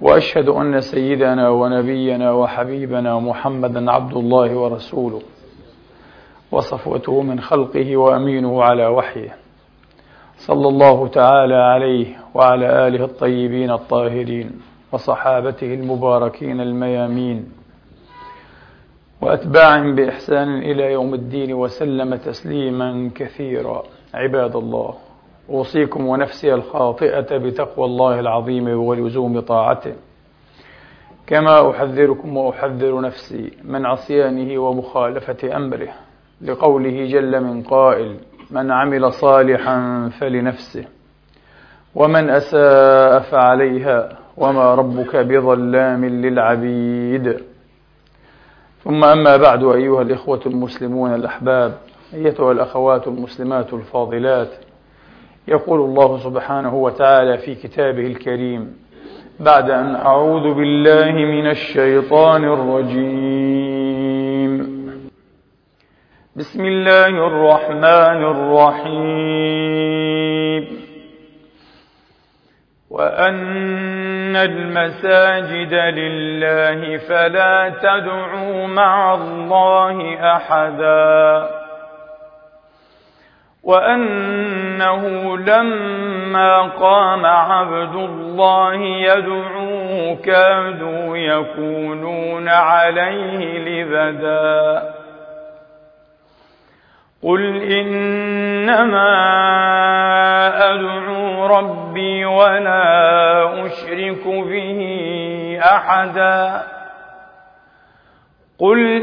وأشهد أن سيدنا ونبينا وحبيبنا محمدا عبد الله ورسوله وصفوته من خلقه وأمينه على وحيه. صلى الله تعالى عليه وعلى آله الطيبين الطاهرين وصحابته المباركين الميامين. واتباعهم بإحسان إلى يوم الدين وسلم تسليما كثيرا عباد الله. أوصيكم ونفسي الخاطئة بتقوى الله العظيم ولزوم طاعته. كما أحذركم وأحذر نفسي من عصيانه ومخالفة أمره لقوله جل من قائل من عمل صالحا فلنفسه ومن أساء فعليها وما ربك بظلام للعبيد. ثم أما بعد أيها الإخوة المسلمون الأحباب أيتها الأخوات المسلمات الفاضلات يقول الله سبحانه وتعالى في كتابه الكريم بعد أن أعوذ بالله من الشيطان الرجيم. بسم الله الرحمن الرحيم. وأن المساجد لله فلا تدعوا مع الله أحداً. وأنه لما قام عبد الله يدعوه كادوا يكونون عليه لبدا. قل إنما أدعو ربي ولا أشرك به أحدا. قل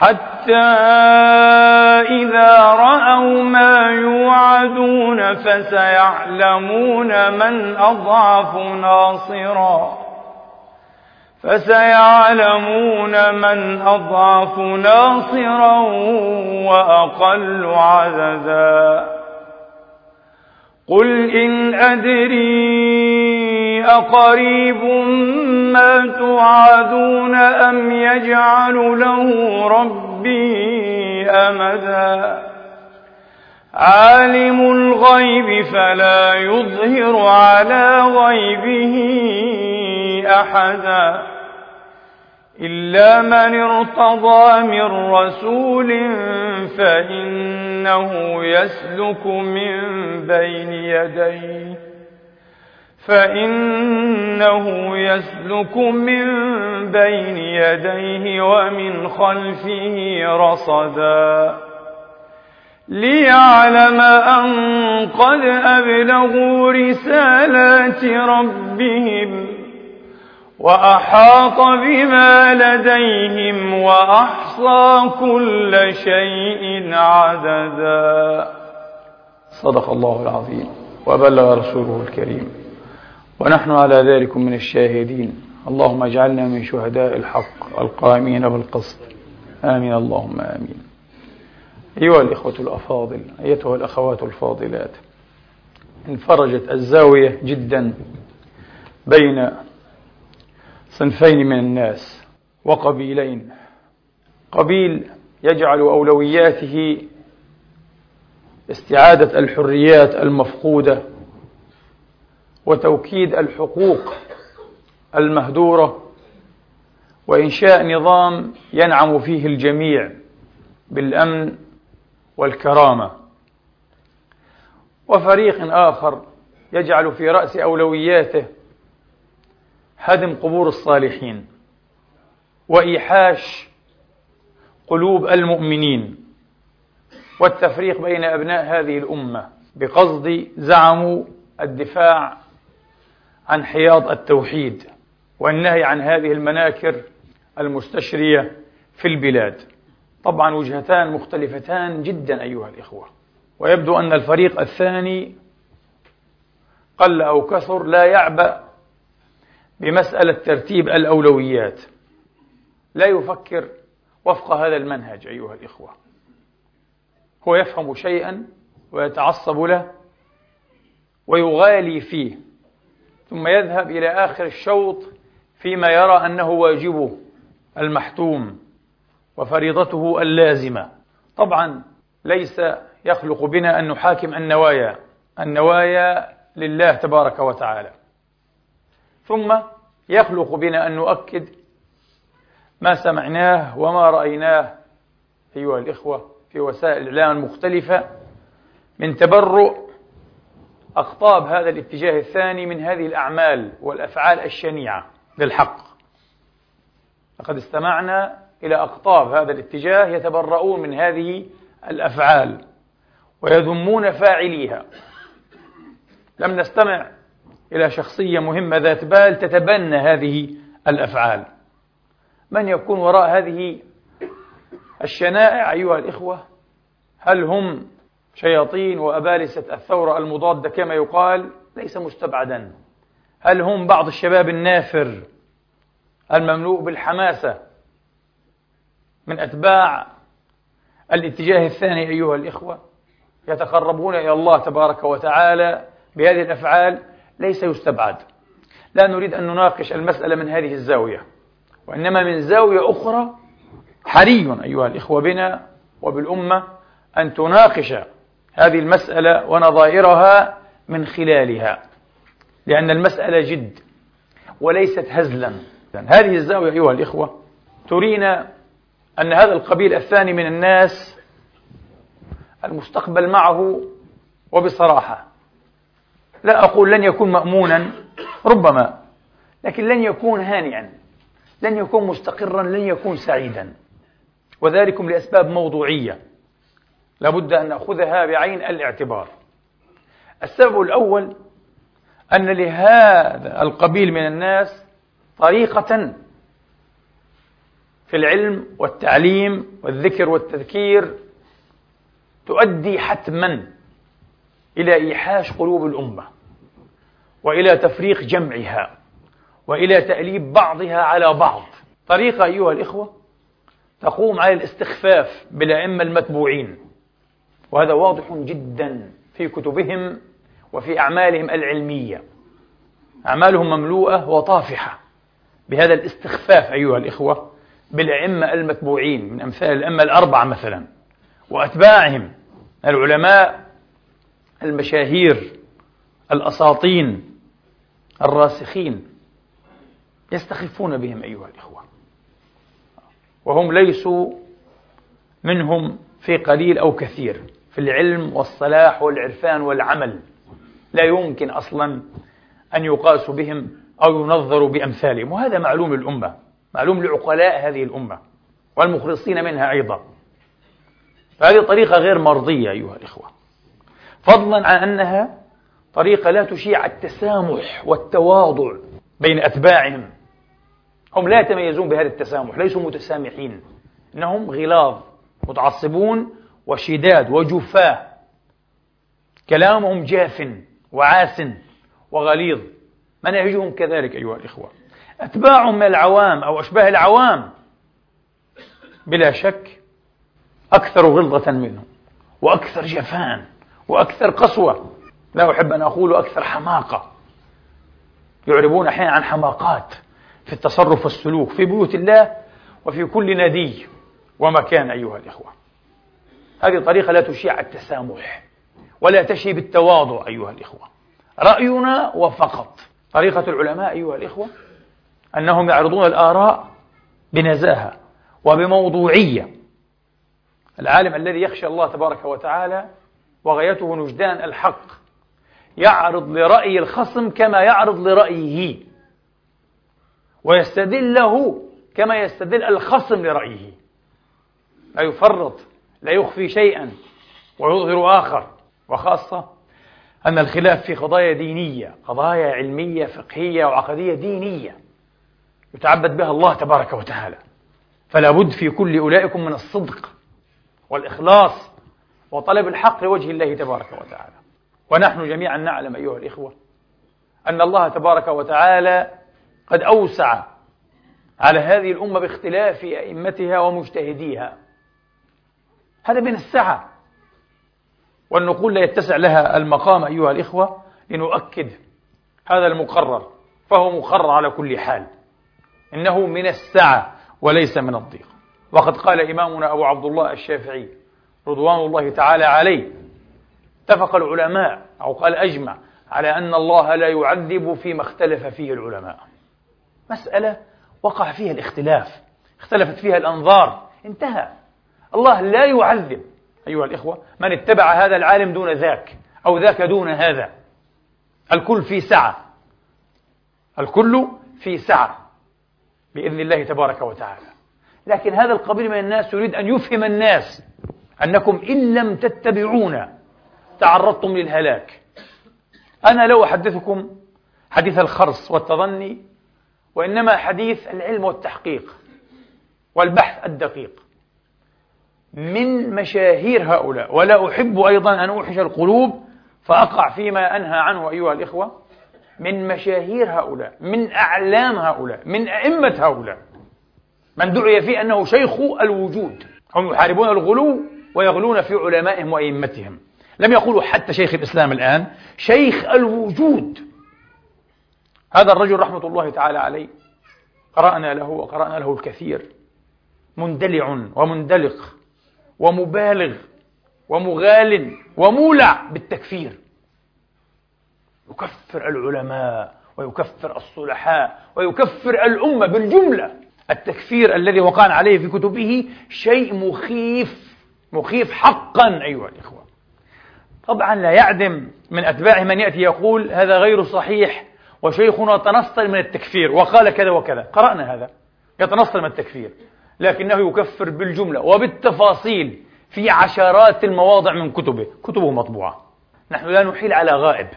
حتى إذا رأوا ما يوعدون فسيعلمون من أضعف ناصرا. فسيعلمون من أضعف ناصرا وأقل عددا. قل إن أدري أقريب ما توعدون أم يجعل له ربي أمدا؟ عالم الغيب فلا يظهر على غيبه أحدا. إلا من ارتضى من رسول فإنه يسلك من بين يديه. فإنه يسلك من بين يديه ومن خلفه رصدا ليعلم أن قد أبلغوا رسالات ربهم وأحاط بما لديهم وأحصى كل شيء عددا. صدق الله العظيم. وبلغ رسوله الكريم. ونحن على ذلك من الشاهدين. اللهم اجعلنا من شهداء الحق القائمين بالقسط. آمين. اللهم آمين. أيها الإخوة الأفاضل أيتها الأخوات الفاضلات انفرجت الزاوية جدا بين صنفين من الناس وقبيلين. قبيل يجعل أولوياته استعادة الحريات المفقودة وتوكيد الحقوق المهدورة وإنشاء نظام ينعم فيه الجميع بالأمن والكرامة. وفريق آخر يجعل في رأس أولوياته هدم قبور الصالحين وإيحاش قلوب المؤمنين والتفريق بين أبناء هذه الأمة بقصد زعموا الدفاع عن حياض التوحيد والنهي عن هذه المناكر المستشرية في البلاد. طبعا وجهتان مختلفتان جدا أيها الإخوة. ويبدو أن الفريق الثاني قل أو كثر لا يعبأ بمسألة ترتيب الأولويات. لا يفكر وفق هذا المنهج أيها الإخوة. هو يفهم شيئا ويتعصب له ويغالي فيه. ثم يذهب إلى آخر الشوط فيما يرى أنه واجبه المحتوم وفريضته اللازمة. طبعا ليس يخلق بنا أن نحاكم النوايا. النوايا لله تبارك وتعالى. ثم يخلق بنا أن نؤكد ما سمعناه وما رأيناه. أيها الإخوة في وسائل الإعلام المختلفة من تبرؤ أقطاب هذا الاتجاه الثاني من هذه الأعمال والأفعال الشنيعة للحق. لقد استمعنا إلى أقطاب هذا الاتجاه يتبرؤون من هذه الأفعال ويذمون فاعليها. لم نستمع إلى شخصية مهمة ذات بال تتبنى هذه الأفعال. من يكون وراء هذه الشنائع أيها الإخوة؟ هل هم شياطين وأبالسة الثورة المضادة كما يقال ليس مستبعدا. هل هم بعض الشباب النافر المملوء بالحماسة من أتباع الاتجاه الثاني أيها الإخوة؟ يتقربون إلى الله تبارك وتعالى بهذه الأفعال ليس يستبعد. لا نريد أن نناقش المسألة من هذه الزاوية وإنما من زاوية أخرى حري أيها الإخوة بنا وبالأمة أن تناقش هذه المسألة ونظائرها من خلالها. لأن المسألة جد وليست هزلا. هذه الزاوية أيها الإخوة ترينا أن هذا القبيل الثاني من الناس المستقبل معه وبصراحة. لا أقول لن يكون مأمونا ربما لكن لن يكون هانئا لن يكون مستقرا لن يكون سعيدا. وذلكم لأسباب موضوعية. لابد أن نأخذها بعين الاعتبار. السبب الأول أن لهذا القبيل من الناس طريقة في العلم والتعليم والذكر والتذكير تؤدي حتما إلى إيحاش قلوب الأمة وإلى تفريق جمعها وإلى تأليب بعضها على بعض. طريقة أيها الإخوة تقوم على الاستخفاف بالأئمة المتبوعين. وهذا واضح جدا في كتبهم وفي أعمالهم العلمية. أعمالهم مملوءة وطافحة بهذا الاستخفاف أيها الإخوة بالأئمة المتبوعين من أمثال الأئمة الأربعة مثلا وأتباعهم العلماء المشاهير الأساطين الراسخين يستخفون بهم أيها الإخوة. وهم ليسوا منهم في قليل أو كثير. في العلم والصلاح والعرفان والعمل. لا يمكن أصلا أن يقاس بهم أو ينظروا بأمثالهم. وهذا معلوم للأمة معلوم لعقلاء هذه الأمة والمخلصين منها أيضا. فهذه طريقة غير مرضية أيها الإخوة. فضلا عن أنها طريقة لا تشيع التسامح والتواضع بين أتباعهم. هم لا يتميزون بهذا التسامح ليسوا متسامحين إنهم غلاظ متعصبون وشداد وجفاة كلامهم جاف وعاس وغليظ. مناهجهم كذلك أيها الإخوة؟ أتباعهم من العوام أو أشباه العوام. بلا شك أكثر غلظة منهم وأكثر جفان وأكثر قسوة. لا أحب أن أقول أكثر حماقة. يعربون أحيانا عن حماقات في التصرف والسلوك في بيوت الله وفي كل ندي ومكان أيها الإخوة. هذه طريقة لا تشيع التسامح ولا تشي بالتواضع أيها الإخوة. رأينا وفقط. طريقة العلماء أيها الإخوة أنهم يعرضون الآراء بنزاهة وبموضوعية. العالم الذي يخشى الله تبارك وتعالى وغايته وجدان الحق يعرض لرأي الخصم كما يعرض لرأيه ويستدل له كما يستدل الخصم لرأيه. لا يفرط لا يخفي شيئا ويظهر آخر وخاصة أن الخلاف في قضايا دينية قضايا علمية فقهية وعقدية دينية يتعبد بها الله تبارك وتعالى. فلا بد في كل أولئكم من الصدق والإخلاص وطلب الحق لوجه الله تبارك وتعالى. ونحن جميعا نعلم أيها الإخوة أن الله تبارك وتعالى قد أوسع على هذه الأمة باختلاف أئمتها ومجتهديها. هذا من السعة. والنقول لا يتسع لها المقام أيها الإخوة لنؤكد هذا المقرر فهو مقرر على كل حال. إنه من السعة وليس من الضيق. وقد قال إمامنا أبو عبد الله الشافعي رضوان الله تعالى عليه اتفق العلماء أو قال أجمع على أن الله لا يعذب فيما اختلف فيه العلماء. مسألة وقع فيها الاختلاف اختلفت فيها الأنظار انتهى. الله لا يعذب. أيها الإخوة من اتبع هذا العالم دون ذاك أو ذاك دون هذا. الكل في سعة. الكل في سعة بإذن الله تبارك وتعالى. لكن هذا القبيل من الناس يريد أن يفهم الناس أنكم إن لم تتبعونا تعرضتم للهلاك. أنا لو أحدثكم حديث الخرص والتظني وإنما حديث العلم والتحقيق والبحث الدقيق. من مشاهير هؤلاء. ولا أحب أيضا أن أوحش القلوب فأقع فيما أنهى عنه أيها الإخوة. من مشاهير هؤلاء من أعلام هؤلاء من أئمة هؤلاء. من دعي فيه أنه شيخ الوجود. هم يحاربون الغلو ويغلون في علمائهم وأئمتهم. لم يقولوا حتى شيخ الإسلام الآن شيخ الوجود. هذا الرجل رحمة الله تعالى عليه قرأنا له وقرأنا له الكثير. مندلع ومندلق. ومبالغ ومغال ومولع بالتكفير. يكفر العلماء ويكفر الصلحاء ويكفر الأمة بالجملة. التكفير الذي وقعنا عليه في كتبه شيء مخيف مخيف حقا أيها الإخوة. طبعا لا يعدم من أتباعه من يأتي يقول هذا غير صحيح وشيخنا تنصل من التكفير وقال كذا وكذا. قرأنا هذا. يتنصل من التكفير. لكنه يكفر بالجملة وبالتفاصيل في عشرات المواضع من كتبه. كتبه مطبوعة. نحن لا نحيل على غائب.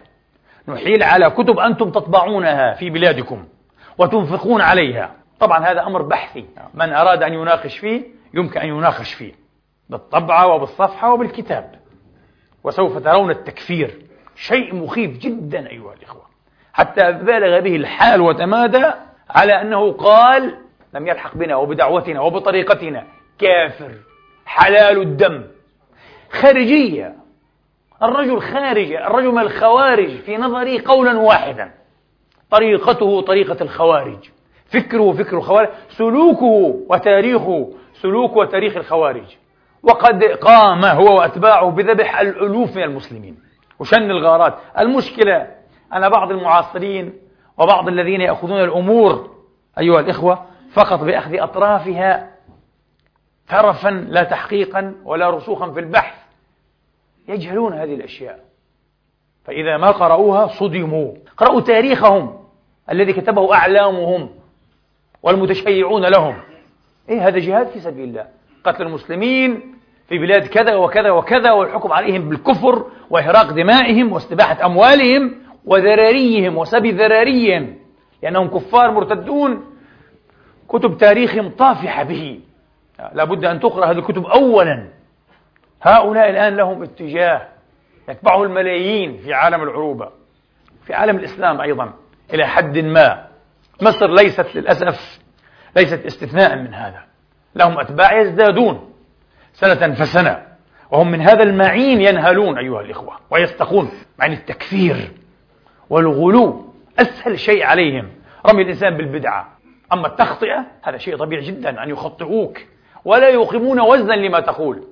نحيل على كتب أنتم تطبعونها في بلادكم وتنفقون عليها. طبعا هذا أمر بحثي. من أراد أن يناقش فيه يمكن أن يناقش فيه. بالطبعة وبالصفحة وبالكتاب. وسوف ترون التكفير. شيء مخيف جدا أيها الإخوة. حتى بالغ به الحال وتمادى على أنه قال لم يلحق بنا وبدعوتنا وبطريقتنا. كافر حلال الدم. خارجية. الرجل خارج الرجل من الخوارج في نظري قولا واحدا. طريقته طريقة الخوارج. فكره فكر الخوارج. سلوكه وتاريخه سلوك وتاريخ الخوارج. وقد قام هو وأتباعه بذبح الألوف من المسلمين. وشن الغارات. المشكلة أن بعض المعاصرين وبعض الذين يأخذون الأمور أيها الإخوة فقط بأخذ أطرافها ترفا لا تحقيقا ولا رسوخا في البحث. يجهلون هذه الأشياء. فإذا ما قرأوها صدموا. قرأوا تاريخهم الذي كتبه أعلامهم والمتشيعون لهم. إيه هذا جهاد في سبيل الله؟ قتل المسلمين في بلاد كذا وكذا وكذا والحكم عليهم بالكفر وإهراق دمائهم واستباحة أموالهم وذراريهم وسبي ذراريهم. لأنهم كفار مرتدون كتب تاريخهم طافحة به. لابد أن تقرأ هذه الكتب أولا. هؤلاء الآن لهم اتجاه يتبعه الملايين في عالم العروبة في عالم الإسلام أيضا إلى حد ما. مصر ليست للأسف ليست استثناء من هذا. لهم أتباع يزدادون سنة فسنة وهم من هذا المعين ينهلون أيها الإخوة ويستقون مع التكفير والغلو. أسهل شيء عليهم. رمي الإنسان بالبدعة. أما التخطئة هذا شيء طبيعي جدا أن يخطئوك. ولا يقيمون وزنا لما تقول.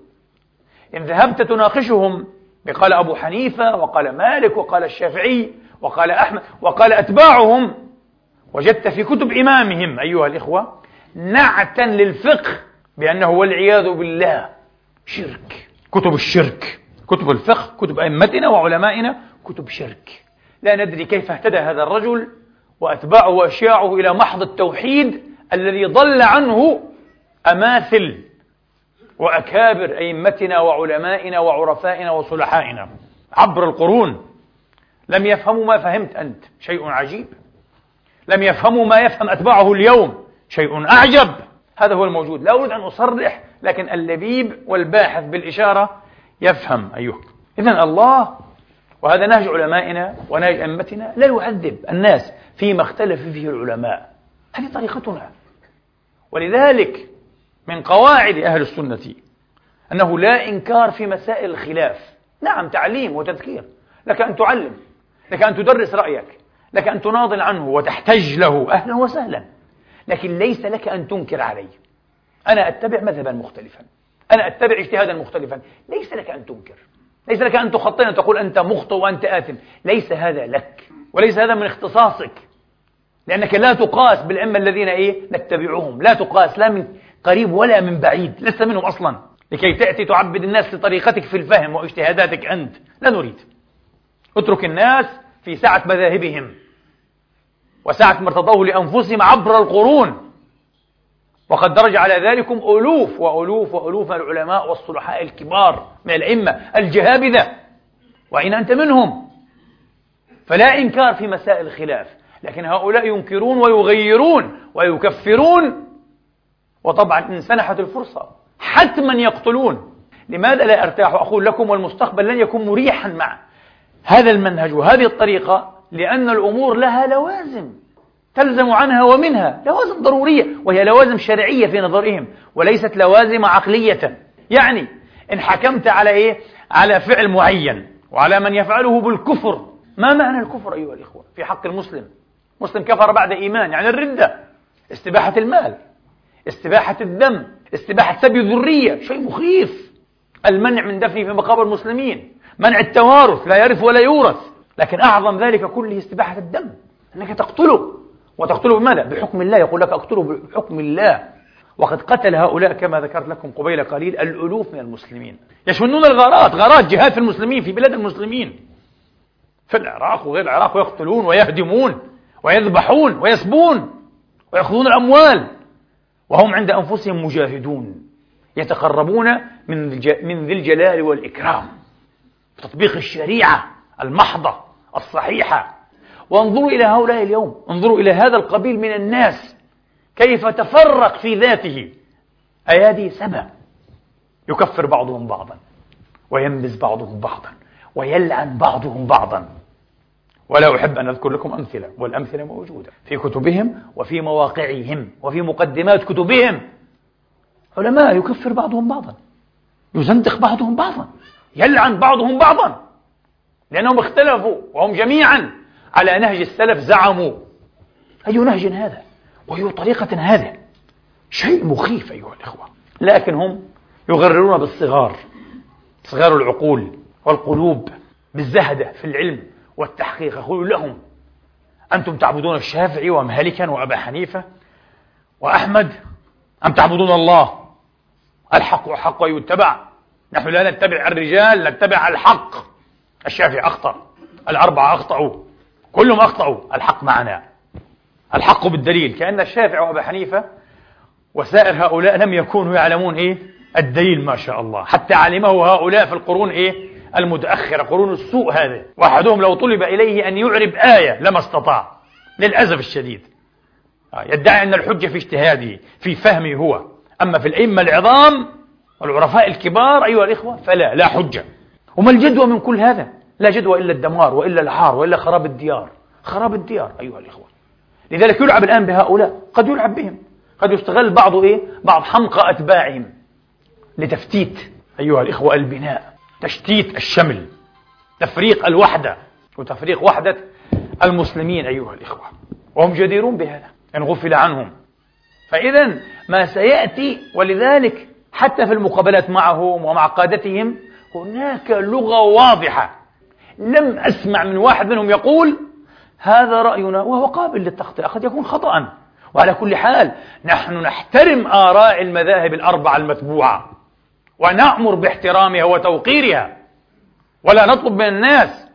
إن ذهبت تناقشهم قال أبو حنيفة وقال مالك وقال الشافعي وقال أحمد وقال أتباعهم وجدت في كتب إمامهم أيها الإخوة نعتا للفقه بأنه والعياذ بالله شرك. كتب الشرك كتب الفقه كتب أئمتنا وعلمائنا كتب شرك. لا ندري كيف اهتدى هذا الرجل وأتباعه وأشياعه إلى محض التوحيد الذي ضل عنه أماثل وأكابر أئمتنا وعلمائنا وعرفائنا وصلحائنا عبر القرون. لم يفهموا ما فهمت أنت شيء عجيب. لم يفهموا ما يفهم أتباعه اليوم شيء أعجب. هذا هو الموجود. لا أريد أن أصرح لكن اللبيب والباحث بالإشارة يفهم أيها إذا الله وهذا نهج علمائنا ونهج أئمتنا لا يعذب الناس فيما اختلف فيه العلماء. هذه طريقتنا. ولذلك من قواعد أهل السنة أنه لا إنكار في مسائل الخلاف. نعم تعليم وتذكير. لك أن تعلم لك أن تدرس رأيك لك أن تناضل عنه وتحتج له. أهلا وسهلا. لكن ليس لك أن تنكر علي أنا أتبع مذهبا مختلفا. أنا أتبع اجتهادا مختلفا. ليس لك أن تنكر. ليس لك أن تخطئ أن تقول أنت مخطئ وأنت آثم. ليس هذا لك وليس هذا من اختصاصك. لأنك لا تقاس بالأئمة الذين إيه؟ نتبعهم. لا تقاس لا من قريب ولا من بعيد. لست منهم أصلا. لكي تأتي تعبد الناس لطريقتك في الفهم واجتهاداتك أنت. لا نريد. اترك الناس في سعة مذاهبهم وسعة ما ارتضوه لأنفسهم عبر القرون. وقد درج على ذلكم ألوف وألوف وألوف العلماء والصلحاء الكبار من الأئمة. الجهابذة وأين أنت منهم فلا إنكار في مسائل الخلاف لكن هؤلاء ينكرون ويغيرون ويكفرون وطبعا إن سنحت الفرصة حتما يقتلون. لماذا لا أرتاح أقول لكم والمستقبل لن يكون مريحا مع هذا المنهج وهذه الطريقة لأن الأمور لها لوازم. تلزم عنها ومنها. لوازم ضرورية وهي لوازم شرعية في نظرهم وليست لوازم عقلية. يعني إن حكمت على إيه؟ على فعل معين وعلى من يفعله بالكفر. ما معنى الكفر أيها الإخوة في حق المسلم؟ مسلم كفر بعد إيمان يعني الردة استباحة المال استباحة الدم استباحة سبي الذرية شيء مخيف. المنع من دفنه في مقابر المسلمين منع التوارث لا يرث ولا يورث. لكن أعظم ذلك كله استباحة الدم أنك تقتله. وتقتله بماذا؟ بحكم الله. يقول لك أقتله بحكم الله. وقد قتل هؤلاء كما ذكرت لكم قبيل قليل الألوف من المسلمين. يشنون الغارات غارات جهاد في المسلمين في بلاد المسلمين. في العراق وغير العراق ويقتلون ويهدمون ويذبحون ويسبون ويأخذون الأموال. وهم عند أنفسهم مجاهدون يتقربون من من ذي الجلال والإكرام. بتطبيق الشريعة المحضة الصحيحة. وانظروا إلى هؤلاء اليوم. انظروا إلى هذا القبيل من الناس. كيف تفرق في ذاته. أيادي سبا يكفر بعضهم بعضا. وينبذ بعضهم بعضا. ويلعن بعضهم بعضا. ولا أحب أن أذكر لكم أمثلة. والأمثلة موجودة. في كتبهم وفي مواقعهم. وفي مقدمات كتبهم. علماء يكفر بعضهم بعضا. يزندق بعضهم بعضا. يلعن بعضهم بعضا. لأنهم اختلفوا. وهم جميعا. على نهج السلف زعموا. أي نهج هذا؟ وأي طريقة هذا شيء مخيف أيها الإخوة. لكن هم يغررون بالصغار. صغار العقول والقلوب بالزهدة في العلم والتحقيق. يقول لهم أنتم تعبدون الشافعي ومالكا وأبا حنيفة وأحمد؟ أم تعبدون الله؟ الحق حق ويتبع. نحن لا نتبع الرجال نتبع الحق. الشافعي أخطأ الأربعة أخطأوا. كلهم أخطأوا. الحق معنا. الحق بالدليل. كأن الشافعي وأبا حنيفة وسائر هؤلاء لم يكونوا يعلمون إيه؟ الدليل ما شاء الله. حتى علمه هؤلاء في القرون إيه؟ المتأخرة. قرون السوء هذه. وأحدهم لو طلب إليه أن يعرب آية لما استطاع. للأسف الشديد. آه، يدعي أن الحجة في اجتهاده في فهمه هو. أما في الأئمة العظام والعرفاء الكبار أيها الإخوة فلا لا حجة. وما الجدوى من كل هذا؟ لا جدوى إلا الدمار وإلا العار وإلا خراب الديار. خراب الديار أيها الإخوة. لذلك يلعب الآن بهؤلاء. قد يلعب بهم. قد يستغل بعض إيه؟ بعض حمقى أتباعهم لتفتيت أيها الإخوة البناء تشتيت الشمل تفريق الوحدة وتفريق وحدة المسلمين أيها الإخوة. وهم جديرون بهذا إن غفل عنهم. فإذا ما سيأتي ولذلك حتى في المقابلات معهم ومع قادتهم هناك لغة واضحة لم أسمع من واحد منهم يقول هذا رأينا وهو قابل للتخطئة قد يكون خطأ. وعلى كل حال نحن نحترم آراء المذاهب الأربعة المتبوعة ونأمر باحترامها وتوقيرها ولا نطلب من الناس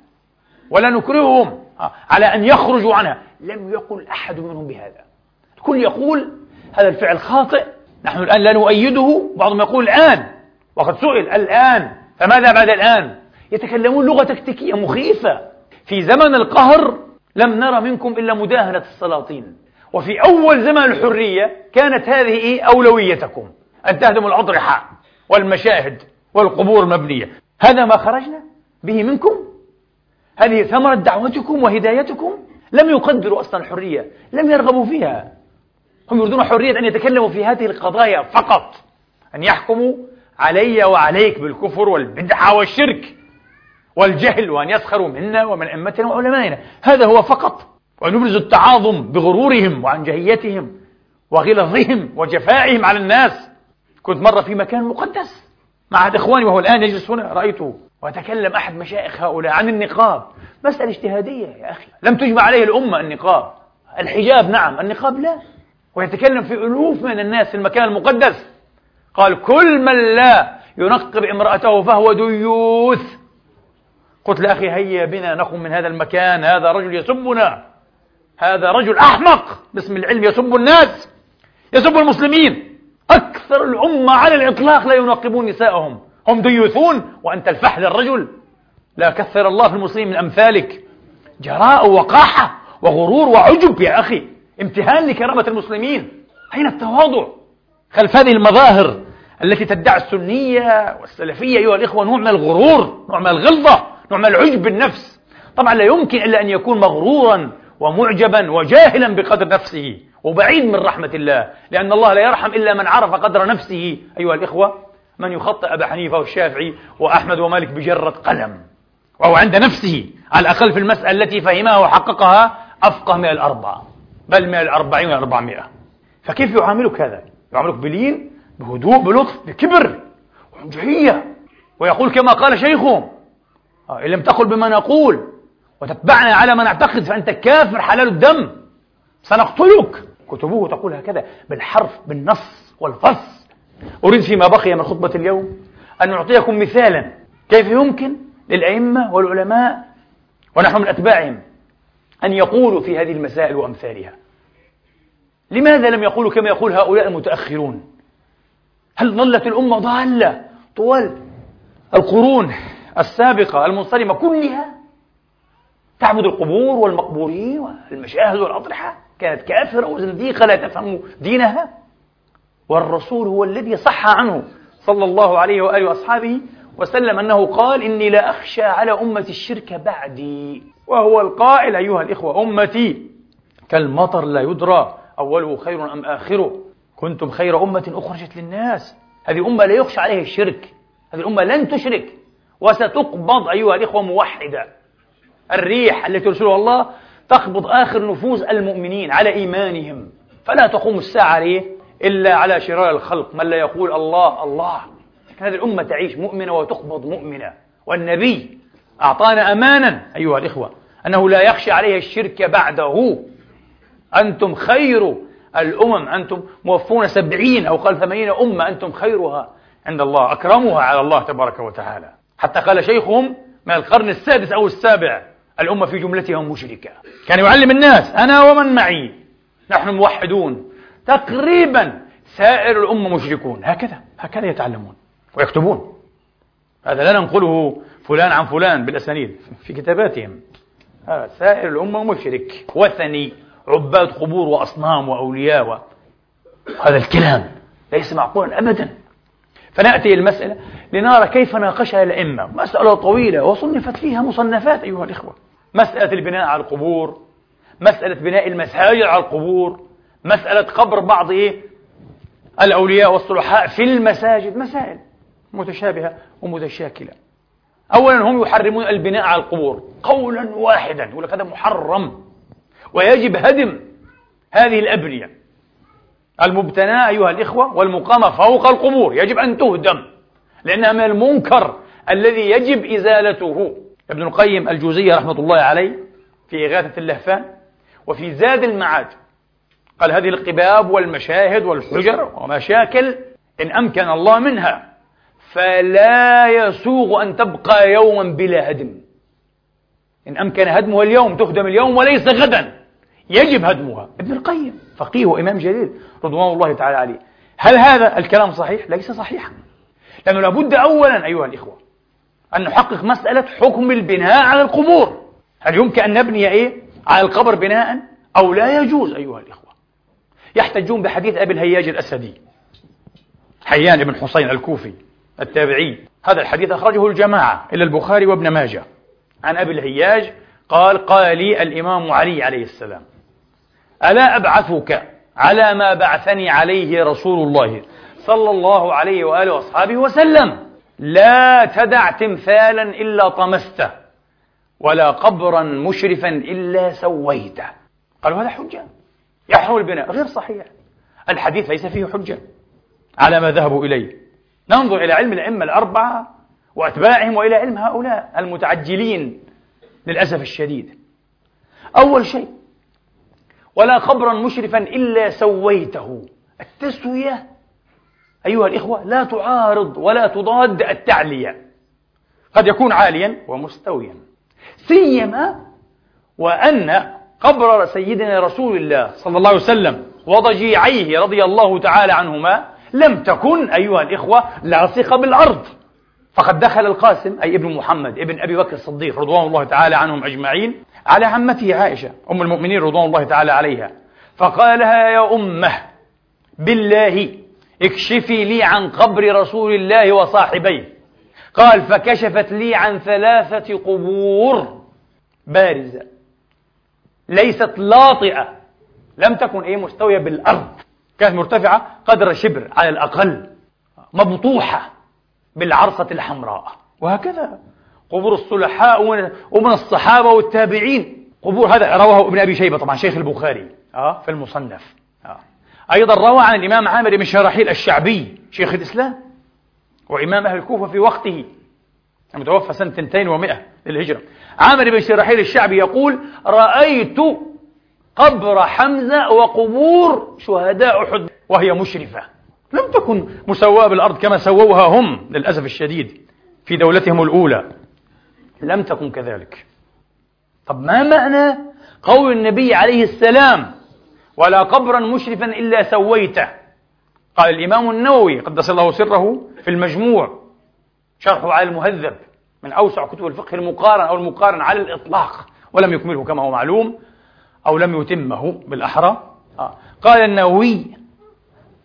ولا نكرههم على أن يخرجوا عنها. لم يقل أحد منهم بهذا. الكل يقول هذا الفعل خاطئ نحن الآن لا نؤيده بعضهم يقول الآن وقد سئل الآن فماذا بعد الآن؟ يتكلمون لغة تكتيكية مخيفة. في زمن القهر لم نرى منكم إلا مداهنة السلاطين. وفي أول زمن الحرية كانت هذه أولويتكم. أن تهدموا الأضرحة والمشاهد والقبور المبنية. هذا ما خرجنا به منكم؟ هذه ثمرة دعوتكم وهدايتكم؟ لم يقدروا أصلا الحرية. لم يرغبوا فيها. هم يريدون حرية أن يتكلموا في هذه القضايا فقط. أن يحكموا علي وعليك بالكفر والبدعة والشرك. والجهل وأن يسخروا منا ومن أئمتنا وعلمائنا. هذا هو فقط. وأن يبرزوا التعاظم بغرورهم وعنجهيتهم وغلظهم وجفائهم على الناس. كنت مرة في مكان مقدس مع أحد إخواني وهو الآن يجلس هنا رأيته. وتكلم أحد مشايخ هؤلاء عن النقاب. مسألة اجتهادية يا أخي. لم تجمع عليه الأمة النقاب. الحجاب نعم النقاب لا. ويتكلم في ألوف من الناس في المكان المقدس. قال كل من لا ينقب امرأته فهو ديوث. قلت لأخي هيا بنا نقم من هذا المكان هذا رجل يسبنا. هذا رجل أحمق. باسم العلم يسب الناس يسب المسلمين. أكثر الأمة على الإطلاق لا ينقبون نساءهم. هم ديوثون وأنت الفحل الرجل. لا كثر الله في المسلمين من أمثالك. جراء وقاحة وغرور وعجب يا أخي. امتهان لكرامة المسلمين. أين التواضع؟ خلف هذه المظاهر التي تدعي السنية والسلفية أيها الإخوة نوع من الغرور نوع من الغلظة. نوع من العجب بالنفس. طبعا لا يمكن إلا أن يكون مغرورا ومعجبا وجاهلا بقدر نفسه وبعيد من رحمة الله لأن الله لا يرحم إلا من عرف قدر نفسه. أيها الإخوة من يخطئ أبا حنيفة والشافعي وأحمد ومالك بجرة قلم وهو عند نفسه على الأقل في المسألة التي فهمها وحققها أفقه من الأربعة. بل من الأربعين والأربعمائة فكيف يعاملك هذا؟ يعاملك بلين بهدوء بلطف بكبر وعنجهية ويقول كما قال شيخهم إن لم تقل بما نقول وتتبعنا على ما نعتقد فأنت كافر حلال الدم. سنقتلك. كتبه تقول هكذا بالحرف بالنص والفص. أريد فيما بقي من خطبة اليوم أن نعطيكم مثالا كيف يمكن للأئمة والعلماء ونحن من أتباعهم أن يقولوا في هذه المسائل وأمثالها. لماذا لم يقولوا كما يقول هؤلاء المتأخرون؟ هل ظلت الأمة ضالة؟ طوال القرون. السابقة المنصرمة كلها تعبد القبور والمقبورين والمشاهد والأضرحة كانت كافرة وزنديقة لا تفهم دينها. والرسول هو الذي صح عنه صلى الله عليه وآله وأصحابه وسلم أنه قال إني لا أخشى على أمة الشرك بعدي. وهو القائل أيها الإخوة أمتي كالمطر لا يدرى أوله خير أم آخره. كنتم خير أمة أخرجت للناس. هذه أمة لا يخشى عليها الشرك. هذه الأمة لن تشرك. وستقبض أيها الإخوة موحدة. الريح التي ترسلها الله تقبض آخر نفوس المؤمنين على إيمانهم. فلا تقوم الساعة عليه إلا على شرار الخلق. من لا يقول الله الله. هذه الأمة تعيش مؤمنة وتقبض مؤمنة. والنبي أعطانا أمانا أيها الإخوة أنه لا يخشى عليها الشرك بعده. أنتم خير الأمم. أنتم موفون سبعين أو قال ثمانين أمة. أنتم خيرها عند الله أكرمها على الله تبارك وتعالى. حتى قال شيخهم من القرن السادس أو السابع الأمة في جملتها مشركة. كان يعلم الناس أنا ومن معي. نحن موحدون. تقريبا سائر الأمة مشركون. هكذا هكذا يتعلمون ويكتبون. هذا لا ننقله فلان عن فلان بالأسانيد في كتاباتهم. سائر الأمة مشرك وثني عباد قبور وأصنام وأولياء و... هذا الكلام ليس معقولا أبدا. فنأتي المسألة لنرى كيف ناقشها الأئمة مسألة طويلة وصنفت فيها مصنفات أيها الإخوة. مسألة البناء على القبور مسألة بناء المساجد على القبور مسألة قبر بعض إيه؟ الأولياء والصلحاء في المساجد مسائل متشابهة ومتشاكلة. أولا هم يحرمون البناء على القبور قولا واحدا يقول لك هذا محرم ويجب هدم هذه الأبنية. المبتنى أيها الإخوة والمقامة فوق القبور يجب أن تهدم لأنها من المنكر الذي يجب إزالته. ابن القيم الجوزية رحمة الله عليه في إغاثة اللهفان وفي زاد المعاد قال هذه القباب والمشاهد والحجر ومشاكل إن أمكن الله منها فلا يسوغ أن تبقى يوما بلا هدم. إن أمكن هدمها اليوم تهدم اليوم وليس غدا. يجب هدمها. ابن القيم فقيه وإمام جليل رضوان الله تعالى عليه. هل هذا الكلام صحيح؟ ليس صحيحا. لأنه لابد أولا أيها الإخوة أن نحقق مسألة حكم البناء على القبور. هل يمكن أن نبني إيه؟ على القبر بناء أو لا يجوز أيها الإخوة؟ يحتجون بحديث أبي الهياج الأسدي حيان بن حسين الكوفي التابعي. هذا الحديث أخرجه الجماعة إلى البخاري وابن ماجه. عن أبي الهياج قال قال لي الإمام علي عليه السلام. ألا أبعثك على ما بعثني عليه رسول الله صلى الله عليه وآله وأصحابه وسلم. لا تدع تمثالا إلا طمسته ولا قبرا مشرفا إلا سويته. قالوا هذا حجة. يحرم البناء غير صحيح. الحديث ليس فيه حجة. على ما ذهبوا إليه. ننظر إلى علم الأئمة الأربعة وأتباعهم وإلى علم هؤلاء المتعجلين للأسف الشديد. أول شيء ولا قبرا مشرفا إلا سويته. التسوية أيها الإخوة لا تعارض ولا تضاد التعلية. قد يكون عاليا ومستويا. سيما وأن قبر سيدنا رسول الله صلى الله عليه وسلم وضجيعيه رضي الله تعالى عنهما لم تكن أيها الإخوة لاصقة بالأرض. فقد دخل القاسم أي ابن محمد ابن أبي بكر الصديق رضوان الله تعالى عنهم أجمعين على عمته عائشة أم المؤمنين رضوان الله تعالى عليها. فقال لها يا أمة بالله اكشفي لي عن قبر رسول الله وصاحبيه. قال فكشفت لي عن ثلاثة قبور بارزة ليست لاطئة لم تكن أي مستوية بالأرض. كانت مرتفعة قدر شبر على الأقل مبطوحة بالعرصة الحمراء. وهكذا. قبور الصلحاء ومن الصحابة والتابعين. قبور هذا رواه ابن أبي شيبة طبعا شيخ البخاري آه في المصنف آه. أيضا روى عن الإمام عامر بن شراحيل الشعبي شيخ الإسلام وإمام أهل الكوفة في وقته المتوفى سنة 200 للهجرة. عامر بن شراحيل الشعبي يقول رأيت قبر حمزة وقبور شهداء أحد وهي مشرفة. لم تكن مسواة بالأرض كما سووها هم للأسف الشديد في دولتهم الأولى. لم تكن كذلك. طب ما معنى قول النبي عليه السلام ولا قبرا مشرفا إلا سويته؟ قال الإمام النووي قدس الله سره في المجموع شرحه على المهذب من أوسع كتب الفقه المقارن أو المقارن على الإطلاق ولم يكمله كما هو معلوم أو لم يتمه بالأحرى. آه. قال النووي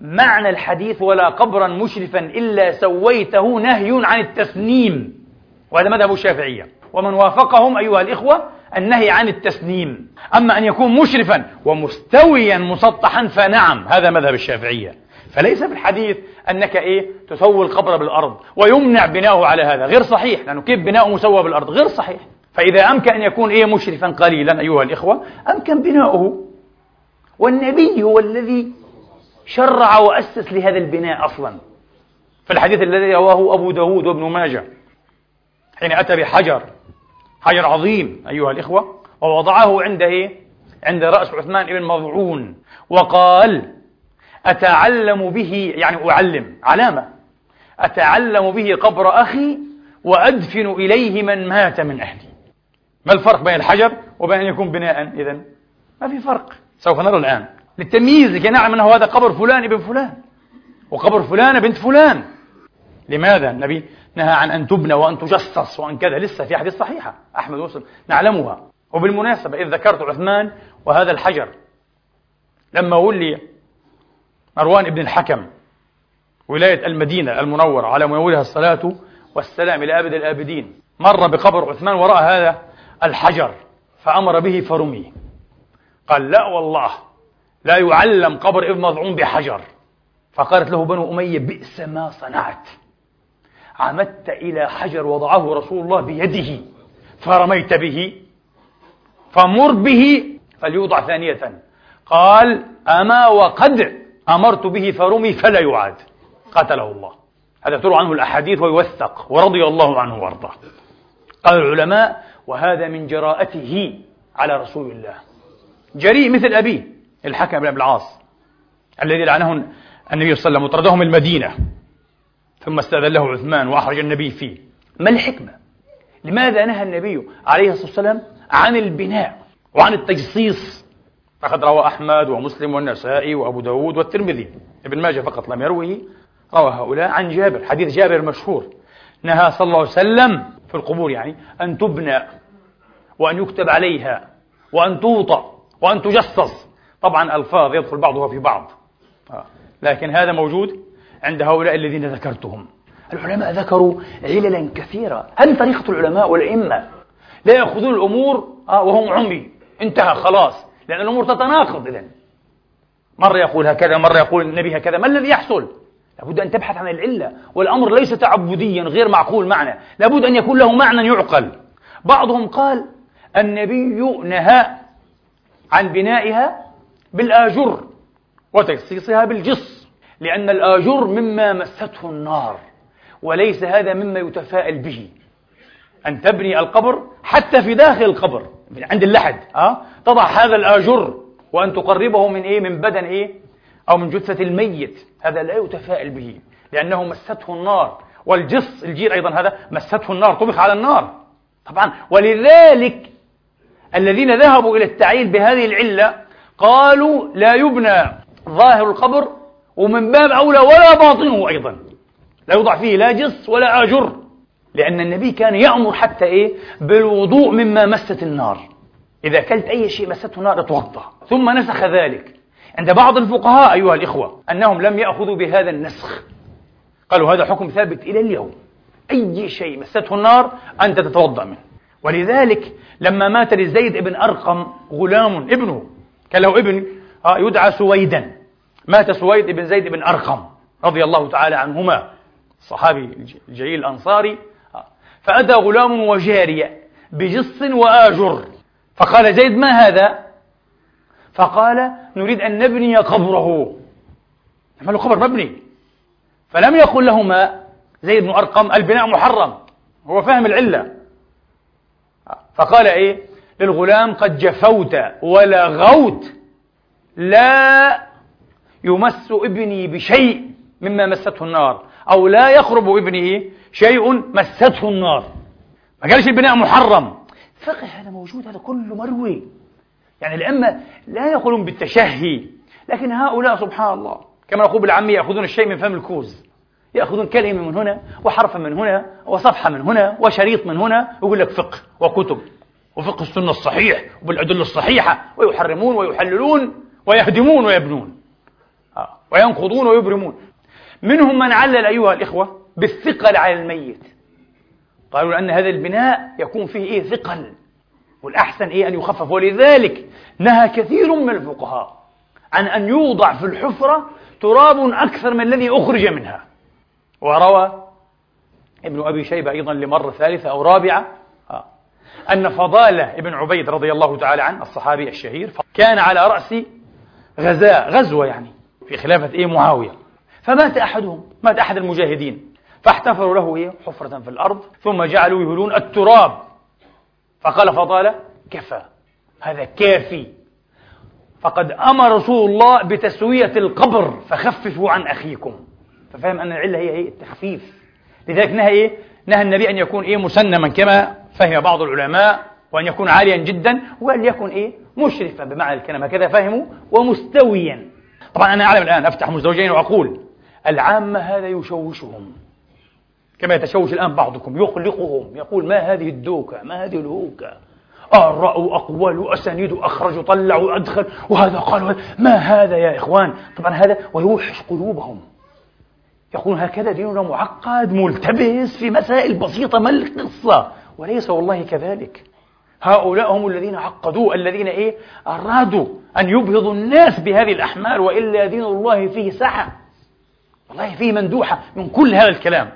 معنى الحديث ولا قبرا مشرفا إلا سويته نهي عن التسنيم. وهذا مذهب الشافعية. ومن وافقهم أيها الإخوة النهي عن التسنيم أما أن يكون مشرفا ومستويا مسطحا فنعم هذا مذهب الشافعية. فليس في الحديث أنك إيه تسوي القبر بالأرض ويمنع بناؤه على هذا. غير صحيح لأنه كيف بناؤه مسوى بالأرض؟ غير صحيح. فإذا أمكن أن يكون إيه مشرفا قليلا أيها الإخوة أمكن بناؤه. والنبي هو الذي شرع وأسس لهذا البناء أصلا. في الحديث الذي رواه أبو داود وابن ماجه. حين أتى بحجر حجر عظيم أيها الإخوة ووضعه عند إيه؟ عند رأس عثمان بن مضعون وقال أتعلم به يعني أعلم علامة أتعلم به قبر أخي وأدفن إليه من مات من أهلي. ما الفرق بين الحجر وبين أن يكون بناء؟ إذن ما في فرق. سوف نرى الآن. للتمييز لكي نعلم أنه هذا قبر فلان ابن فلان وقبر فلان بنت فلان. لماذا؟ النبي نهى عن أن تبنى وأن تجصص وأن كذا. لسه في حديث صحيحة. أحمد وسلم نعلمها. وبالمناسبة إذ ذكرت عثمان وهذا الحجر لما ولي مروان بن الحكم ولاية المدينة المنورة على منورها الصلاة والسلام إلى أبد الآبدين مر بقبر عثمان وراء هذا الحجر فأمر به فرمي قال لا والله لا يعلم قبر ابن مضعون بحجر. فقالت له بنو أمية بئس ما صنعت. عمدت إلى حجر وضعه رسول الله بيده فرميت به فمر به فليوضع ثانية. قال أما وقد أمرت به فرمي فلا يعاد. قتله الله. هذا تروى عنه الأحاديث ويوثق ورضي الله عنه وأرضاه. قال العلماء وهذا من جراءته على رسول الله. جريء مثل أبيه الحكم بن العاص الذي لعنه النبي صلى الله عليه وسلم وطرده من المدينة. ثم استأذن له عثمان وأحرج النبي فيه. ما الحكمة؟ لماذا نهى النبي عليه الصلاة والسلام عن البناء وعن التجصيص؟ فقد روى أحمد ومسلم والنسائي وأبو داود والترمذي. ابن ماجه فقط لم يروه روى هؤلاء عن جابر حديث جابر المشهور. نهى صلى الله عليه وسلم في القبور يعني أن تبنى وأن يكتب عليها وأن توطى وأن تجصص. طبعا ألفاظ يدخل بعضها في بعض. آه. لكن هذا موجود عند هؤلاء الذين ذكرتهم. العلماء ذكروا عللا كثيرة هذه طريقة العلماء والأئمة لا يأخذون الأمور؟ آه، وهم عمي. انتهى خلاص. لأن الأمور تتناقض إذن. مرة يقول هكذا مرة يقول النبي هكذا. ما الذي يحصل؟ لابد أن تبحث عن العلة. والأمر ليس تعبديا غير معقول معنى. لابد أن يكون له معنى يعقل. بعضهم قال النبي نهى عن بنائها بالآجر وتخصيصها بالجص. لأن الآجر مما مسته النار وليس هذا مما يتفائل به. أن تبني القبر حتى في داخل القبر عند اللحد أه؟ تضع هذا الآجر وأن تقربه من إيه؟ من بدن إيه؟ أو من جثة الميت. هذا لا يتفائل به لأنه مسته النار. والجص الجير أيضا هذا مسته النار طبخ على النار. طبعا. ولذلك الذين ذهبوا إلى التعيين بهذه العلة قالوا لا يبنى ظاهر القبر ومن باب أولى ولا باطنه أيضا. لا يوضع فيه لا جص ولا آجر. لأن النبي كان يأمر حتى إيه؟ بالوضوء مما مست النار. إذا أكلت أي شيء مسته النار اتوضأ ثم نسخ ذلك عند بعض الفقهاء أيها الإخوة أنهم لم يأخذوا بهذا النسخ. قالوا هذا حكم ثابت إلى اليوم. أي شيء مسته النار أنت تتوضأ منه. ولذلك لما مات لزيد بن أرقم غلام ابنه كان له ابن آه، يدعى سويدا. مات سويد بن زيد بن أرقم رضي الله تعالى عنهما الصحابي الجليل الأنصاري. فأتى غلام وجارية بجص وآجر. فقال زيد ما هذا؟ فقال نريد أن نبني قبره. نعمل قبر مبني. فلم يقل لهما زيد بن أرقم البناء محرم. هو فاهم العلة. فقال إيه؟ للغلام قد جفوت ولغوت لا يمس ابني بشيء مما مسته النار أو لا يقرب ابنه شيء مسته النار. ما قالش البناء محرم. فقه هذا موجود هذا كله مروي. يعني الأئمة لا يقولون بالتشهي لكن هؤلاء سبحان الله كما نقول بالعامية يأخذون الشيء من فم الكوز. يأخذون كلمة من هنا وحرفا من هنا وصفحة من هنا وشريط من هنا ويقول لك فقه وكتب. وفقه السنة الصحيح وبالأدلة الصحيحة ويحرمون ويحللون ويهدمون ويبنون. وينقضون ويبرمون. منهم من علل أيها الإخوة بالثقل على الميت. قالوا أن هذا البناء يكون فيه إيه؟ ثقل. والأحسن إيه؟ أن يخفف. ولذلك نهى كثير من الفقهاء عن أن يوضع في الحفرة تراب أكثر من الذي أخرج منها. وروى ابن أبي شيبة أيضا لمرة ثالثة أو رابعة آه. أن فضالة ابن عبيد رضي الله تعالى عنه الصحابي الشهير كان على رأس غزاء غزوة يعني في خلافة إيه معاوية؟ فمات أحدهم مات أحد المجاهدين فاحتفروا له إيه؟ حفرة في الأرض ثم جعلوا يهلون التراب. فقال فضالة كفى هذا كافي. فقد أمر رسول الله بتسوية القبر فخففوا عن أخيكم. ففهم أن العلة هي إيه؟ التخفيف. لذلك نهى إيه؟ نهى النبي أن يكون إيه؟ مسنما كما فهم بعض العلماء وأن يكون عاليا جدا وأن يكون إيه؟ مشرفا بمعنى الكلمة هكذا فهموا ومستويا. طبعا أنا أعلم الآن أفتح مزدوجين وأقول العامة هذا يشوشهم كما يتشوش الآن بعضكم يقلقهم يقول ما هذه الدوكة؟ ما هذه الهوكة؟ آراء أقوال وأسانيد أخرج طلع وأدخل وهذا قال ما هذا يا إخوان؟ طبعا هذا ويوحش قلوبهم. يقول هكذا ديننا معقد ملتبس في مسائل بسيطة ما القصة؟ وليس والله كذلك. هؤلاء هم الذين عقدوا الذين إيه؟ أرادوا أن يبهضوا الناس بهذه الأحمال وإلا دين الله فيه سعة والله فيه مندوحة من كل هذا الكلام.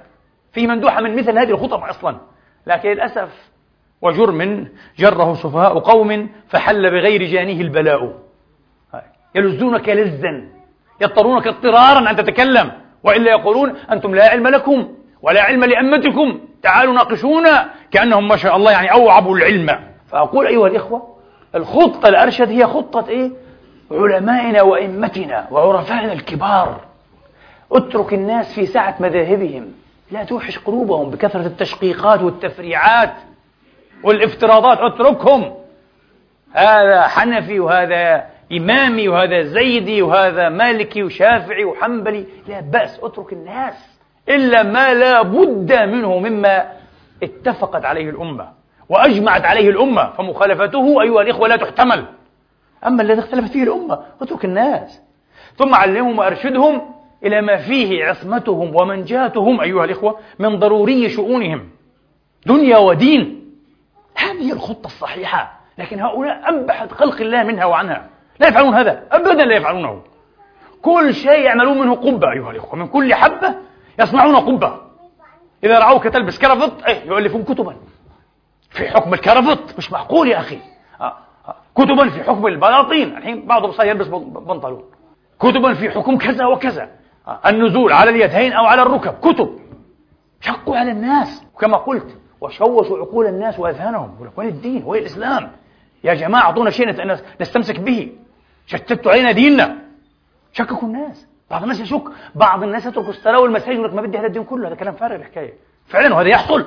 فيه مندوحة من مثل هذه الخطب أصلا. لكن للأسف وجرم جره سفهاء قوم فحل بغير جانه البلاء. يلزونك لزا يضطرونك اضطرارا أن تتكلم وإلا يقولون أنتم لا علم لكم ولا علم لأمتكم. تعالوا ناقشونا كأنهم ما شاء الله يعني أوعبوا العلم. فأقول أيها الإخوة الخطة الأرشد هي خطة إيه؟ علمائنا وأئمتنا وعرفائنا الكبار. اترك الناس في سعة مذاهبهم. لا توحش قلوبهم بكثرة التشقيقات والتفريعات والإفتراضات. اتركهم. هذا حنفي وهذا إمامي وهذا زيدي وهذا مالكي وشافعي وحنبلي. لا بأس اترك الناس إلا ما لا بد منه مما اتفقت عليه الأمة. وأجمعت عليه الأمة فمخالفته أيها الإخوة لا تحتمل. أما الذي اختلفت فيه الأمة اترك الناس. ثم علمهم وأرشدهم إلى ما فيه عصمتهم ومنجاتهم أيها الإخوة من ضروري شؤونهم. دنيا ودين. هذه الخطة الصحيحة. لكن هؤلاء أبحت خلق الله منها وعنها. لا يفعلون هذا. أبدا لا يفعلونه. كل شيء يعملون منه قبة أيها الإخوة. من كل حبة يصنعون قبة. إذا رأوك تلبس كرفط إيه يؤلفون كتبا. في حكم الكرفط مش معقول يا أخي. آه. آه. كتبا في حكم البلاطين. الحين بعضهم صار يلبس بنطلون. كتبا في حكم كذا وكذا. آه. النزول على اليدين أو على الركب. كتب. شقوا على الناس. وكما قلت وشوشوا عقول الناس وأذهانهم. وين الدين؟ وين الإسلام؟ يا جماعة أعطونا شيء نستمسك به. شتتوا علينا ديننا. شككوا الناس. بعض الناس يشك. بعض الناس يترك الصلاة والمساجد. يقول لك ما بدي هذا الدين كله. هذا كلام فارغ الحكاية. فعلا وهذا يحصل.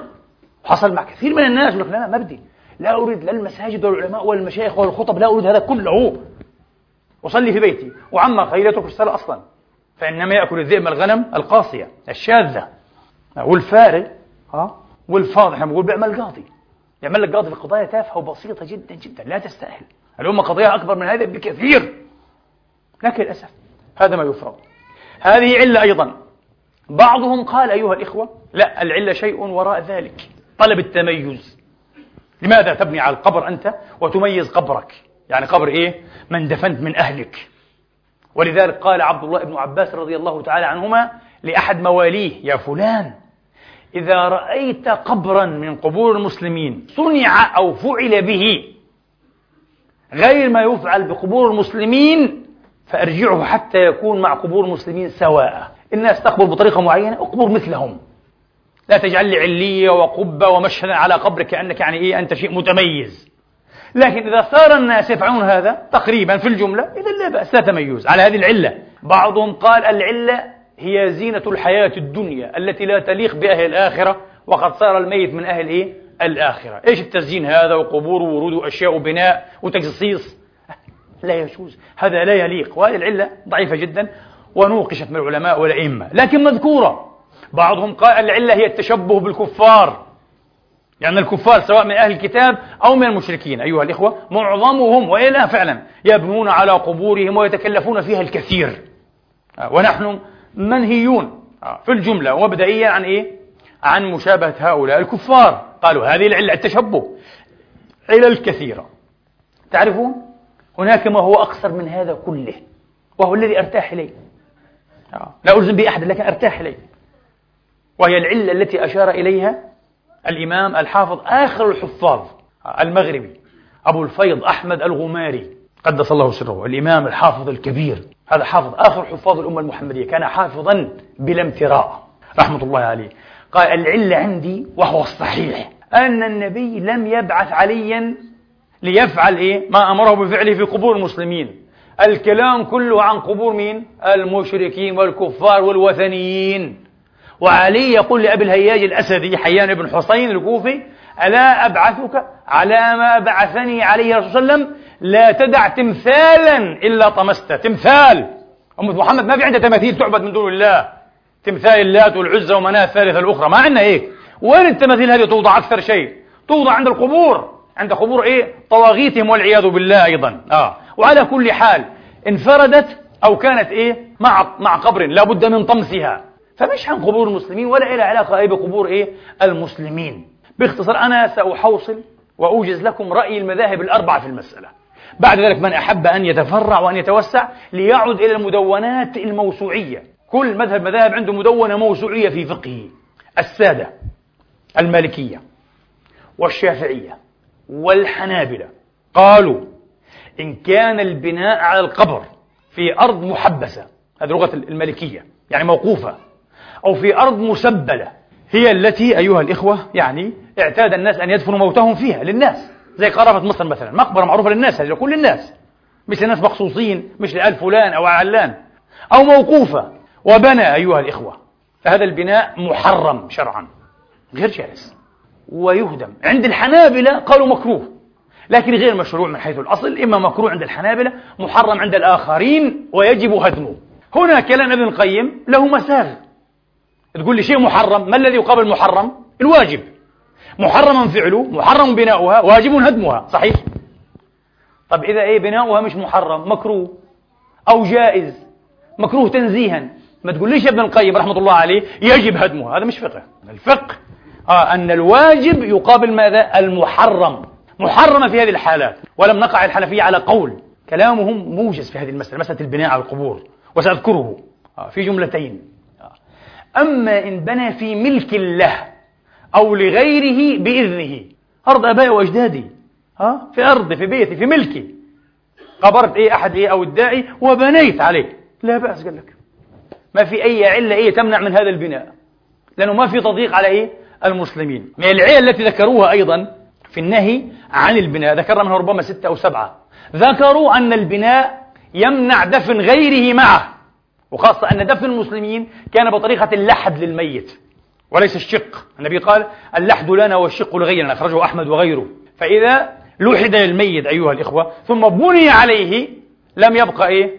حصل مع كثير من الناس يقول لك لا ما بدي لا أريد لا المساجد والعلماء والمشايخ والخطب لا أريد هذا كله. أصلي في بيتي. وعما قليل يترك الصلاة أصلا. فإنما يأكل الذئب الغنم القاصية الشاذة. والفارغ ها والفاضح إحنا بنقول بيعمل قاضي يعمل لك قاضي في قضايا تافهة وبسيطة جدا جدا لا تستاهل. الأمة قضايا أكبر من هذا بكثير. لكن للأسف هذا ما يفرض. هذه علة أيضا. بعضهم قال أيها الإخوة لا العلة شيء وراء ذلك. طلب التميز. لماذا تبني على القبر أنت وتميز قبرك؟ يعني قبر إيه؟ من دفنت من أهلك. ولذلك قال عبد الله بن عباس رضي الله تعالى عنهما لأحد مواليه يا فلان إذا رأيت قبرا من قبور المسلمين صنع أو فعل به غير ما يفعل بقبور المسلمين فأرجعه حتى يكون مع قبور المسلمين سواء. الناس تقبر بطريقة معينة اقبر مثلهم. لا تجعل لي علية وقبة ومشهدا على قبرك كأنك يعني إيه أنت شيء متميز. لكن إذا صار الناس يفعلون هذا تقريبا في الجملة إذا لا بأس لا تميز. على هذه العلة. بعضهم قال العلة هي زينة الحياة الدنيا التي لا تليق بأهل الآخرة وقد صار الميت من أهل إيه؟ الآخرة. إيش التزيين هذا؟ وقبور وورود وأشياء وبناء وتجصيص. لا يجوز. هذا لا يليق. وهذه العلة ضعيفة جدا ونوقشت من العلماء والأئمة. لكن مذكورة. بعضهم قال العلة هي التشبه بالكفار. يعني الكفار سواء من أهل الكتاب أو من المشركين. أيها الإخوة معظمهم وإلا فعلا يبنون على قبورهم ويتكلفون فيها الكثير. ونحن منهيون. في الجملة ومبدئيا عن إيه؟ عن مشابهة هؤلاء الكفار. قالوا هذه العلة التشبه علل كثيرة تعرفون؟ هناك ما هو أقصر من هذا كله وهو الذي أرتاح إليه. لا ألزم به أحد لكن أرتاح إليه. وهي العلة التي أشار إليها الإمام الحافظ آخر الحفاظ المغربي أبو الفيض أحمد الغماري. قدس الله سره الإمام الحافظ الكبير. هذا حافظ آخر حفاظ الأمة المحمدية كان حافظا بلا امتراء. رحمة الله عليه. قال العلة عندي وهو الصحيح أن النبي لم يبعث عليا ليفعل إيه؟ ما أمره بفعله في قبور المسلمين. الكلام كله عن قبور مين؟ المشركين والكفار والوثنيين. وعلي يقول لأبي الهياج الأسدي حيان بن حسين الكوفي ألا أبعثك على ما بعثني عليه الرسول صلى الله عليه وسلم؟ لا تدع تمثالا إلا طمسته تمثال! أمة محمد ما في عندها تماثيل تعبد من دون الله. تمثال اللات والعزة ومناة الثالثة الأخرى. ما عندنا هيك وين التماثيل هذه توضع أكثر شيء؟ توضع عند القبور. عند قبور إيه؟ طواغيتهم والعياذ بالله أيضا. آه. وعلى كل حال انفردت أو كانت إيه؟ مع مع قبر. لا بد من طمسها. فمش عن قبور المسلمين ولا إلى علاقة أي بقبور إيه؟ المسلمين. باختصار أنا سأحوصل وأوجز لكم رأي المذاهب الأربعة في المسألة. بعد ذلك من أحب أن يتفرع وأن يتوسع ليعد إلى المدونات الموسوعية. كل مذهب مذاهب عنده مدونة موسوعية في فقهه السادة المالكية والشافعية والحنابلة قالوا إن كان البناء على القبر في أرض محبسة هذه لغة المالكية يعني موقوفة أو في أرض مسبلة هي التي أيها الإخوة يعني اعتاد الناس أن يدفنوا موتهم فيها للناس. زي قرابة مصر مثلا. مقبرة معروفة للناس هذه لكل الناس. مش لناس مخصوصين مش لآل فلان أو علان. أو موقوفة. وبنى أيها الإخوة. فهذا البناء محرم شرعا. غير جائز. ويهدم. عند الحنابلة قالوا مكروه. لكن غير مشروع من حيث الأصل. إما مكروه عند الحنابلة محرم عند الآخرين ويجب هدمه. هنا كلام ابن القيم له مساغ تقول لي شيء محرم ما الذي يقابل محرم؟ الواجب. محرم فعله محرم بناؤها واجب هدمها صحيح؟ طب إذا إيه بناؤها مش محرم مكروه أو جائز مكروه تنزيها. ما تقوليش ابن القيم رحمة الله عليه يجب هدمها؟ هذا مش فقه. الفقه آه أن الواجب يقابل ماذا؟ المحرم. محرمة في هذه الحالات. ولم نقع الحنفية على قول. كلامهم موجز في هذه المسألة مسألة البناء على القبور. وسأذكره. آه في جملتين. أما إن بنى في ملك له أو لغيره بإذنه. أرض أبائي وأجدادي ها؟ في أرضي في بيتي في ملكي. قبرت إيه أحد إيه أو الداعي وبنيت عليه لا بأس قال لك. ما في أي علة إيه تمنع من هذا البناء. لأنه ما في تضييق على إيه؟ المسلمين. من العلل التي ذكروها أيضا في النهي عن البناء. ذكرنا منها ربما ستة أو سبعة. ذكروا أن البناء يمنع دفن غيره معه. وخاصة أن دفن المسلمين كان بطريقة اللحد للميت وليس الشق. النبي قال اللحد لنا والشق لغيرنا. أخرجه أحمد وغيره. فإذا لوحد للميت أيها الإخوة ثم بني عليه لم يبقى إيه؟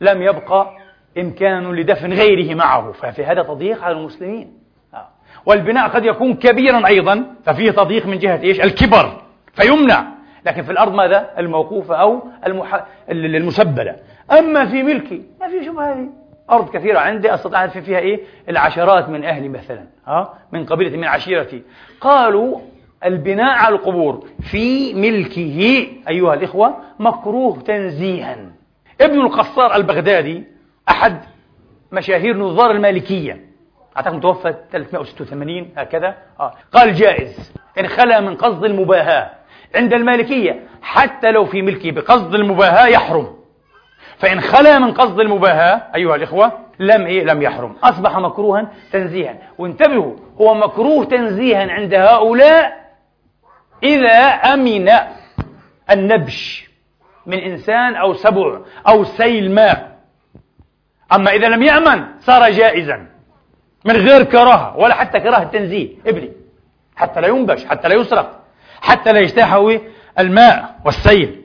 لم يبقى إمكان لدفن غيره معه. ففي هذا تضييق على المسلمين. آه. والبناء قد يكون كبيرا أيضا ففيه تضييق من جهة إيش؟ الكبر فيمنع. لكن في الأرض ماذا؟ الموقوفة أو المح... المسبلة. أما في ملكي ما في شبهة هذه. أرض كثيرة عندي أستطيع أن فيها إيه؟ العشرات من أهلي مثلا ها؟ من قبيلتي من عشيرتي. قالوا البناء على القبور في ملكه أيها الإخوة مكروه تنزيها. ابن القصار البغدادي أحد مشاهير نظار المالكية. أعتقد متوفى 386 هكذا. آه. قال جائز إن خلا من قصد المباهاة. عند المالكية حتى لو في ملكه بقصد المباهاة يحرم. فإن خلا من قصد المباهاة أيها الإخوة لم إيه؟ لم يحرم. أصبح مكروها تنزيها. وانتبهوا هو مكروه تنزيها عند هؤلاء إذا أمن النبش من إنسان أو سبع أو سيل ماء أما إذا لم يأمن صار جائزا. من غير كراهة ولا حتى كراهة تنزيه. ابني حتى لا ينبش حتى لا يسرق حتى لا يجتاحه الماء والسيل.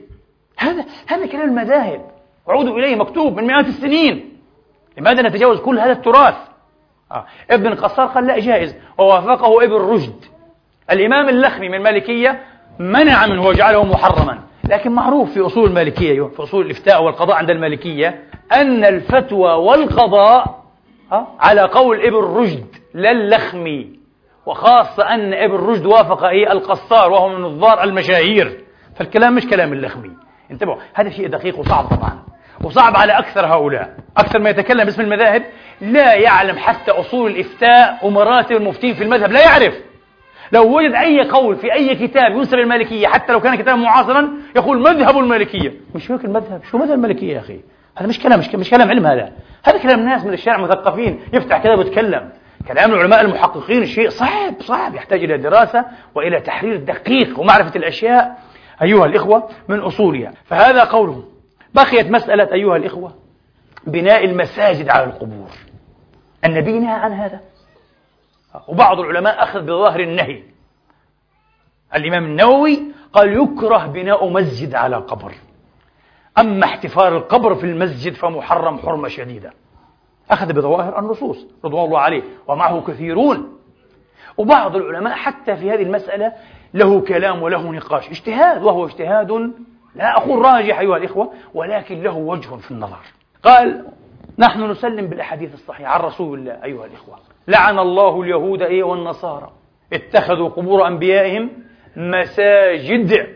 هذا هذا كلام المذاهب. وعودوا إليه مكتوب من مئات السنين. لماذا نتجاوز كل هذا التراث؟ آه. ابن القصار قال لا جائز. ووافقه ابن رشد. الإمام اللخمي من المالكية منع منه وجعله محرما. لكن معروف في أصول المالكية في أصول الإفتاء والقضاء عند المالكية أن الفتوى والقضاء على قول ابن رشد لا اللخمي. وخاصة أن ابن رشد وافق إيه القصار وهو من النظار المشاهير. فالكلام مش كلام اللخمي. انتبهوا هذا شيء دقيق وصعب طبعا. وصعب على أكثر هؤلاء. أكثر ما يتكلم باسم المذاهب لا يعلم حتى أصول الإفتاء ومراتب المفتين في المذهب لا يعرف. لو وجد أي قول في أي كتاب ينسب المالكية حتى لو كان كتابا معاصرا يقول مذهب المالكية. مش هيك المذهب؟ شو مذهب المالكية يا أخي؟ هذا مش كلام مش, مش كلام علم هذا. هذا كلام ناس من الشارع مثقفين يفتح كتاب ويتكلم. كلام العلماء المحققين شيء صعب صعب. يحتاج إلى دراسة وإلى تحرير دقيق ومعرفة الأشياء. أيها الإخوة من أصولها. فهذا قوله بقيت مسألة أيها الإخوة بناء المساجد على القبور. النبي نهى عن هذا. وبعض العلماء أخذ بظاهر النهي. الإمام النووي قال يكره بناء مسجد على قبر. أما احتفار القبر في المسجد فمحرم حرمة شديدة. أخذ بظواهر النصوص رضوان الله عليه ومعه كثيرون. وبعض العلماء حتى في هذه المسألة له كلام وله نقاش. اجتهاد وهو اجتهاد لا أقول راجح أيها الإخوة ولكن له وجه في النظر. قال نحن نسلم بالأحاديث الصحيحة عن رسول الله أيها الإخوة. لعن الله اليهود إيه والنصارى. اتخذوا قبور أنبيائهم مساجد.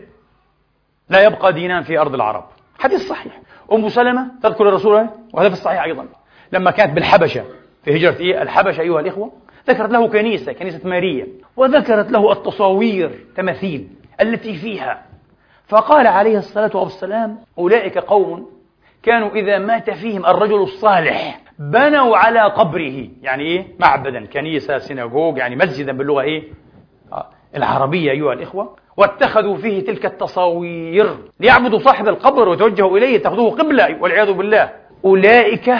لا يبقى دينان في أرض العرب. حديث صحيح. أم سلمة تذكر الرسول وهذا في الصحيح أيضا. لما كانت بالحبشة في هجرة إيه الحبشة أيها الإخوة ذكرت له كنيسة كنيسة ماريا وذكرت له التصاوير تماثيل التي فيها فقال عليه الصلاة والسلام أولئك قوم كانوا إذا مات فيهم الرجل الصالح بنوا على قبره. يعني إيه؟ معبدا كنيسة سيناغوج يعني مسجدا باللغة إيه؟ آه، العربية أيها الإخوة. واتخذوا فيه تلك التصاوير ليعبدوا صاحب القبر وتوجهوا إليه اتخذوه قبلة والعياذ بالله. أولئك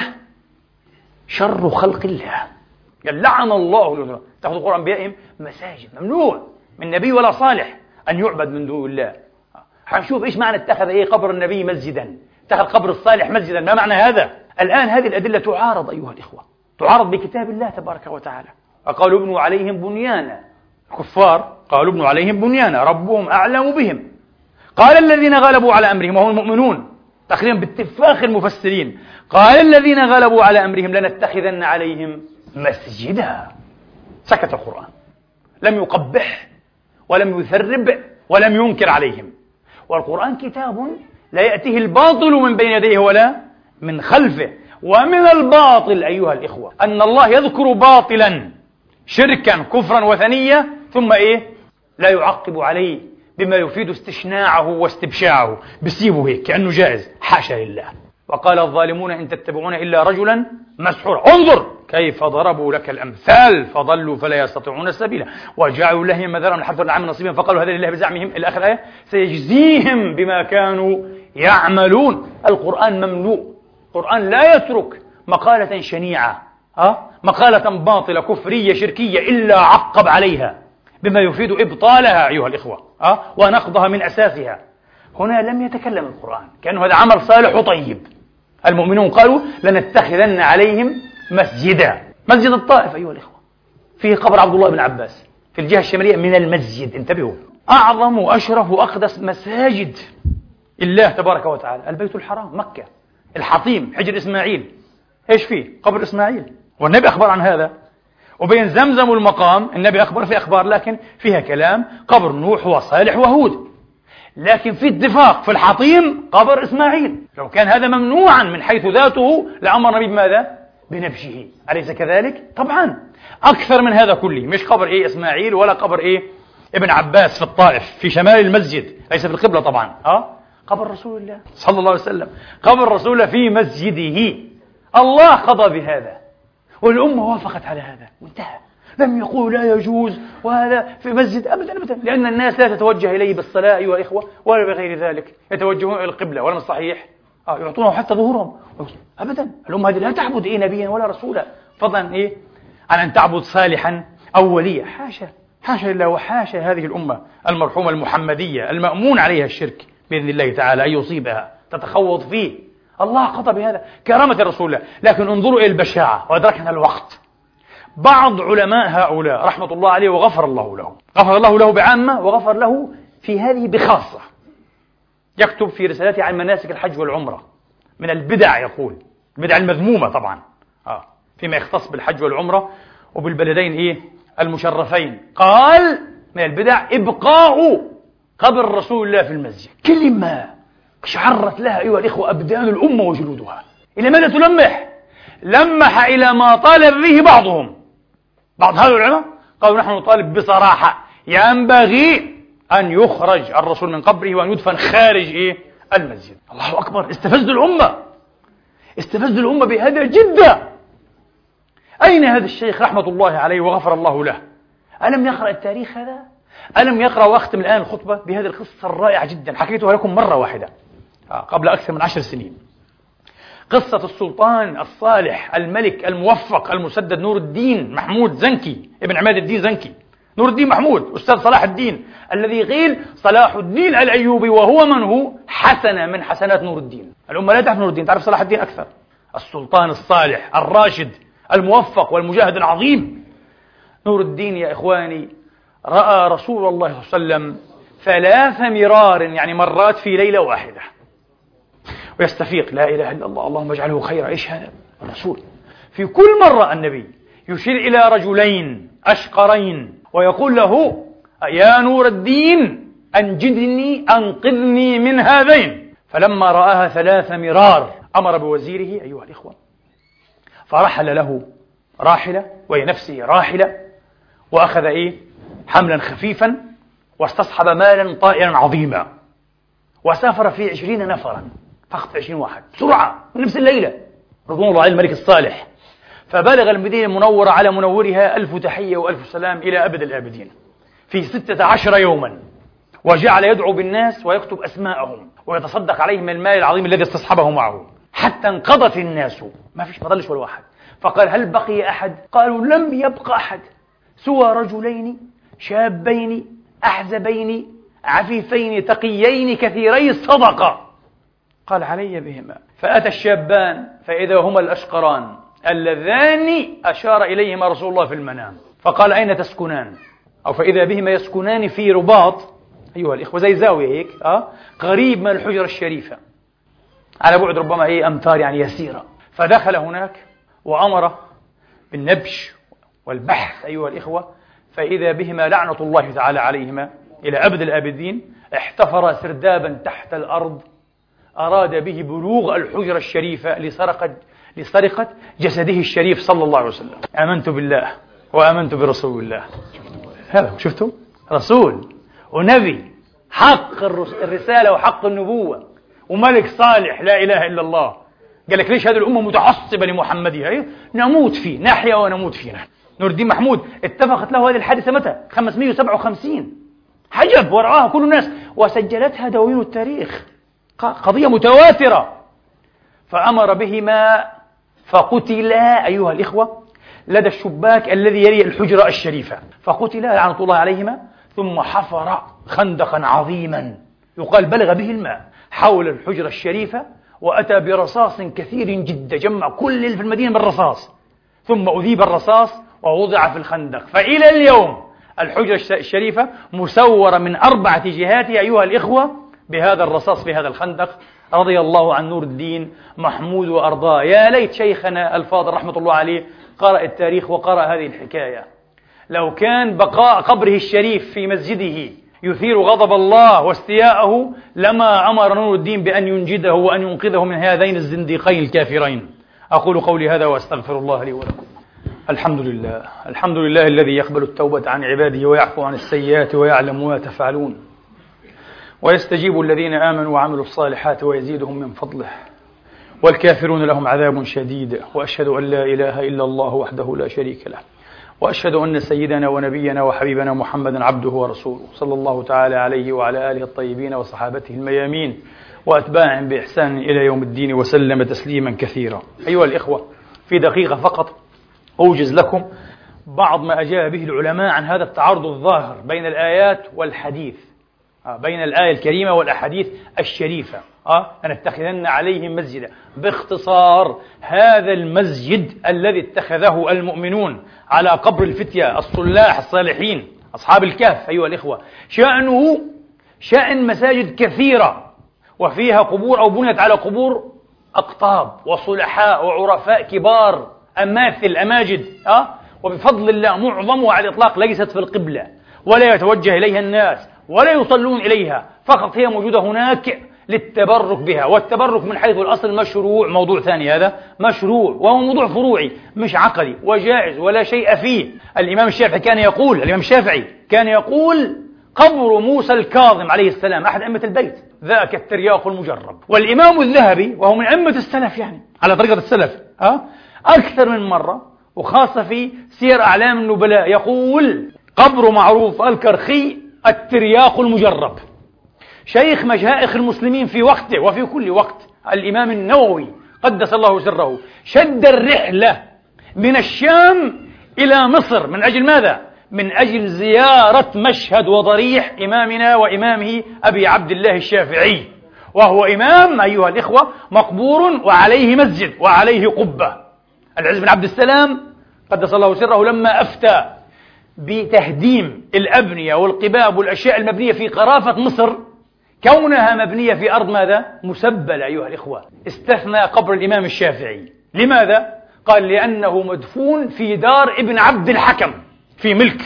شر خلق الله. لعن الله تأخذ أنبيائهم مساجد ممنوع من نبي ولا صالح أن يعبد من دون الله. حنشوف إيش معنى اتخذ إيه قبر النبي مسجدا. اتخذ قبر الصالح مسجدا. ما معنى هذا؟ الآن هذه الأدلة تعارض أيها الإخوة. تعارض بكتاب الله تبارك وتعالى. وقالوا ابنوا عليهم بنيانا. الكفار قالوا ابنوا عليهم بنيانا. ربهم أعلم بهم. قال الذين غلبوا على أمرهم وهم المؤمنون. تقريبا باتفاق المفسرين. قال الذين غلبوا على أمرهم لنتخذن عليهم مسجدا. سكت القرآن. لم يقبح ولم يثرب ولم ينكر عليهم. والقرآن كتاب لا يأتيه الباطل من بين يديه ولا من خلفه. ومن الباطل أيها الإخوة أن الله يذكر باطلا شركا كفرا وثنية ثم إيه؟ لا يعقب عليه بما يفيد استشناعه واستبشاعه. بسيبه هيك كأنه جائز. حاشا لله. وقال الظالمون إن تتبعون إلا رجلا مسحورا انظر كيف ضربوا لك الأمثال فضلوا فلا يستطيعون سبيلا وجعلوا له مثلا من حرث العام نصيبا فقالوا هذا لله بزعمهم. إلى آخر الآية سيجزيهم بما كانوا يعملون. القرآن مملوء القرآن لا يترك مقالة شنيعة؟ مقالة باطلة كفرية شركية إلا عقب عليها بما يفيد إبطالها أيها الإخوة ها؟ ونقضها من أساسها. هنا لم يتكلم القرآن كأنه هذا عمل صالح وطيب. المؤمنون قالوا لنتخذن عليهم مسجدا. مسجد الطائف أيها الإخوة. فيه قبر عبد الله بن عباس في الجهة الشمالية من المسجد. انتبهوا. أعظم وأشرف وأقدس مساجد الله تبارك وتعالى. البيت الحرام مكة. الحطيم حجر إسماعيل. إيش فيه؟ قبر إسماعيل. والنبي أخبر عن هذا. وبين زمزم والمقام النبي أخبر في أخبار لكن فيها كلام. قبر نوح وصالح وهود. لكن في اتفاق في الحطيم قبر إسماعيل. لو كان هذا ممنوعا من حيث ذاته لأمر النبي بماذا؟ بنبشه. أليس كذلك؟ طبعا. أكثر من هذا كله. مش قبر إيه إسماعيل ولا قبر إيه ابن عباس في الطائف في شمال المسجد. ليس في القبلة طبعا. أه؟ قبر رسول الله صلى الله عليه وسلم. قبر رسول الله في مسجده. الله قضى بهذا. والأمة وافقت على هذا. وانتهى. لم يقول لا يجوز وهذا في مسجد أبدا أبدا. لأن الناس لا تتوجه إليه بالصلاة أيها الإخوة ولا بغير ذلك. يتوجهون إلى القبلة ولا الصحيح آه يعطونه حتى ظهورهم. أبدا. الأمة هذه لا تعبد إيه نبيا ولا رسولا. فضلا إيه؟ عن أن تعبد صالحا أو وليا. حاشا حاشا لله وحاشا هذه الأمة المرحومة المحمدية المأمون عليها الشرك بإذن الله تعالى أن يصيبها تتخوض فيه. الله قضى بهذا. كرامة الرسول الله. لكن انظروا إلى البشاعة وأدركنا الوقت. بعض علماء هؤلاء رحمة الله عليه وغفر الله له غفر الله له بعامة وغفر له في هذه بخاصة. يكتب في رسالته عن مناسك الحج والعمرة. من البدع يقول. البدع المذمومة طبعا. آه. فيما يختص بالحج والعمرة وبالبلدين إيه؟ المشرفين. قال من البدع إبقاء قبر رسول الله في المسجد. كلمة اشعرت لها أيها الإخوة أبدان الأمة وجلودها. إلى ماذا تلمح؟ لمح إلى ما طالب به بعضهم. بعض هؤلاء العلماء قالوا نحن نطالب بصراحة ينبغي أن يخرج الرسول من قبره وأن يدفن خارج إيه؟ المسجد. الله أكبر استفزوا الأمة. استفزوا الأمة بهذا جدا أين هذا الشيخ رحمة الله عليه وغفر الله له؟ ألم يقرأ التاريخ هذا؟ ألم يقرأ وأختم الآن الخطبة بهذه القصة الرائعة جدا حكيتها لكم مرة واحدة آه، قبل أكثر من عشر سنين. قصة السلطان الصالح الملك الموفق المسدد نور الدين محمود زنكي ابن عماد الدين زنكي. نور الدين محمود أستاذ صلاح الدين الذي قيل صلاح الدين الأيوبي وهو من هو؟ حسنة من حسنات نور الدين. الأمة لا تعرف نور الدين تعرف صلاح الدين أكثر. السلطان الصالح الراشد الموفق والمجاهد العظيم. نور الدين يا إخواني رأى رسول الله صلى الله عليه وسلم ثلاث مرار يعني مرات في ليلة واحدة. ويستفيق. لا إله إلا الله. اللهم اجعله خيرا. إيش هذا؟ الرسول. في كل مرة النبي يشير إلى رجلين أشقرين ويقول له يا نور الدين أنجدني أنقذني من هذين. فلما رآها ثلاث مرار أمر بوزيره أيها الإخوة. فرحل له راحلة وهي نفسه راحلة وأخذ إيه؟ حملا خفيفا واستصحب مالا طائرا عظيما. وسافر في عشرين نفرا. فقط 20 واحد. بسرعة من نفس الليلة. رضوان الله على الملك الصالح. فبلغ المدينة المنورة على منورها ألف تحية وألف سلام إلى أبد الآبدين. في ستة عشر يوما وجعل يدعو بالناس ويكتب أسماءهم ويتصدق عليهم المال العظيم الذي استصحبه معه. حتى انقضت الناس. ما فيش ما ضلش ولا واحد. فقال هل بقي أحد؟ قالوا لم يبق أحد. سوى رجلين شابين أحزبين عفيفين تقيين كثيري الصدقة قال علي بهما. فأتى الشابان فإذا هما الأشقران اللذان أشار إليهما رسول الله في المنام. فقال أين تسكنان؟ أو فإذا بهما يسكنان في رباط أيها الإخوة زي زاوية هيك أه؟ قريب من الحجرة الشريفة. على بعد ربما هي أمتار يعني يسيرة. فدخل هناك وأمر بالنبش والبحث أيها الإخوة. فإذا بهما لعنة الله تعالى عليهما إلى أبد الآبدين احتفر سردابا تحت الأرض أراد به بلوغ الحجرة الشريفة لسرقة لسرقة جسده الشريف صلى الله عليه وسلم. آمنت بالله وآمنت برسول الله. هذا شفتم؟ رسول ونبي حق الرسالة وحق النبوة. وملك صالح لا إله إلا الله. قال لك ليش هذه الأمة متعصبة لمحمدها؟ إيه؟ نموت فيه نحيا ونموت فيه. نور الدين محمود اتفقت له هذه الحادثة متى؟ 557 حجب ورعاها كل الناس. وسجلتها دواوين التاريخ. قضية متواترة. فأمر بهما فقتلا أيها الإخوة لدى الشباك الذي يلي الحجرة الشريفة. فقتلا لعنة الله عليهما ثم حفر خندقا عظيما. يقال بلغ به الماء حول الحجرة الشريفة وأتى برصاص كثير جدا جمع كل في المدينة بالرصاص. ثم أذيب الرصاص ووضع في الخندق. فإلى اليوم الحجرة الشريفة مسورة من أربعة جهات أيها الإخوة بهذا الرصاص في هذا الخندق. رضي الله عن نور الدين محمود وأرضاه. يا ليت شيخنا الفاضل رحمة الله عليه قرأ التاريخ وقرأ هذه الحكاية. لو كان بقاء قبره الشريف في مسجده يثير غضب الله واستياءه لما أمر نور الدين بأن ينجده وأن ينقذه من هذين الزنديقين الكافرين. أقول قولي هذا وأستغفر الله لي ولكم. الحمد لله. الحمد لله الذي يقبل التوبة عن عباده ويعفو عن السيئات ويعلم ما تفعلون. ويستجيب الذين آمنوا وعملوا الصالحات ويزيدهم من فضله. والكافرون لهم عذاب شديد. وأشهد أن لا إله إلا الله وحده لا شريك له. وأشهد أن سيدنا ونبينا وحبيبنا محمدا عبده ورسوله صلى الله تعالى عليه وعلى آله الطيبين وصحابته الميامين وأتباعهم بإحسان إلى يوم الدين وسلم تسليما كثيرا. أيها الإخوة في دقيقة فقط أوجز لكم بعض ما أجاب به العلماء عن هذا التعارض الظاهر بين الآيات والحديث. بين الآية الكريمة والأحاديث الشريفة أه؟ لنتخذن عليهم مسجدا باختصار هذا المسجد الذي اتخذه المؤمنون على قبر الفتية الصلاح الصالحين أصحاب الكهف أيها الإخوة شأنه شأن مساجد كثيرة وفيها قبور أو بنيت على قبور أقطاب وصلحاء وعرفاء كبار أماثل أماجد أه؟ وبفضل الله معظمها على الإطلاق ليست في القبلة ولا يتوجه إليها الناس ولا يصلون إليها. فقط هي موجودة هناك للتبرك بها. والتبرك من حيث الأصل مشروع. موضوع ثاني هذا. مشروع. وهو موضوع فروعي. مش عقلي. وجائز. ولا شيء فيه. الإمام الشافعي كان يقول الإمام الشافعي كان يقول قبر موسى الكاظم عليه السلام أحد أئمة البيت. ذاك الترياق المجرب. والإمام الذهبي وهو من أئمة السلف يعني على طريقة السلف أه؟ أكثر من مرة وخاصة في سير أعلام النبلاء يقول قبر معروف الكرخي الترياق المجرب. شيخ مشائخ المسلمين في وقته وفي كل وقت الإمام النووي قدس الله سره شد الرحلة من الشام إلى مصر. من أجل ماذا؟ من أجل زيارة مشهد وضريح إمامنا وإمامه أبي عبد الله الشافعي. وهو إمام أيها الإخوة مقبور وعليه مسجد وعليه قبة. العز بن عبد السلام قدس الله سره لما أفتى. بتهديم الأبنية والقباب والأشياء المبنية في قرافة مصر. كونها مبنية في أرض ماذا؟ مسبلة أيها الإخوة. استثنى قبر الإمام الشافعي. لماذا؟ قال لأنه مدفون في دار ابن عبد الحكم في ملك.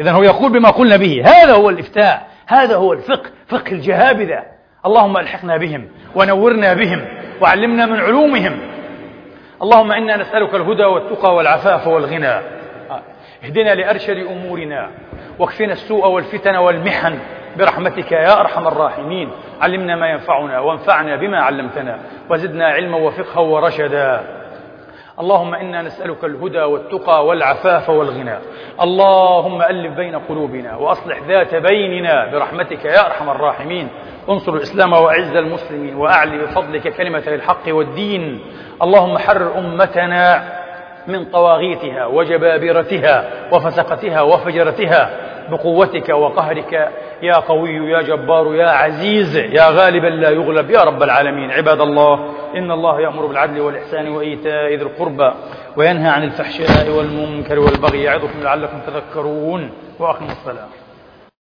إذا هو يقول بما قلنا به هذا هو الإفتاء هذا هو الفقه فقه الجهابذة. اللهم ألحقنا بهم ونورنا بهم وعلمنا من علومهم. اللهم إنا نسألك الهدى والتقى والعفاف والغنى. اهدنا لأرشد أمورنا واكفنا السوء والفتن والمحن برحمتك يا أرحم الراحمين. علمنا ما ينفعنا وانفعنا بما علمتنا وزدنا علما وفقها ورشدا. اللهم إنا نسألك الهدى والتقى والعفاف والغنى. اللهم ألف بين قلوبنا وأصلح ذات بيننا برحمتك يا أرحم الراحمين. انصر الإسلام وأعز المسلمين وأعلي بفضلك كلمة الحق والدين. اللهم حرر أمتنا من طواغيتها وجبابرتها وفسقتها وفجرتها. بقوتك وقهرك يا قوي يا جبار يا عزيز يا غالبا لا يغلب يا رب العالمين. عباد الله إن الله يأمر بالعدل والإحسان وإيتاء ذي القربى وينهى عن الفحشاء والمنكر والبغي يعظكم لعلكم تذكرون. وأقم الصلاة.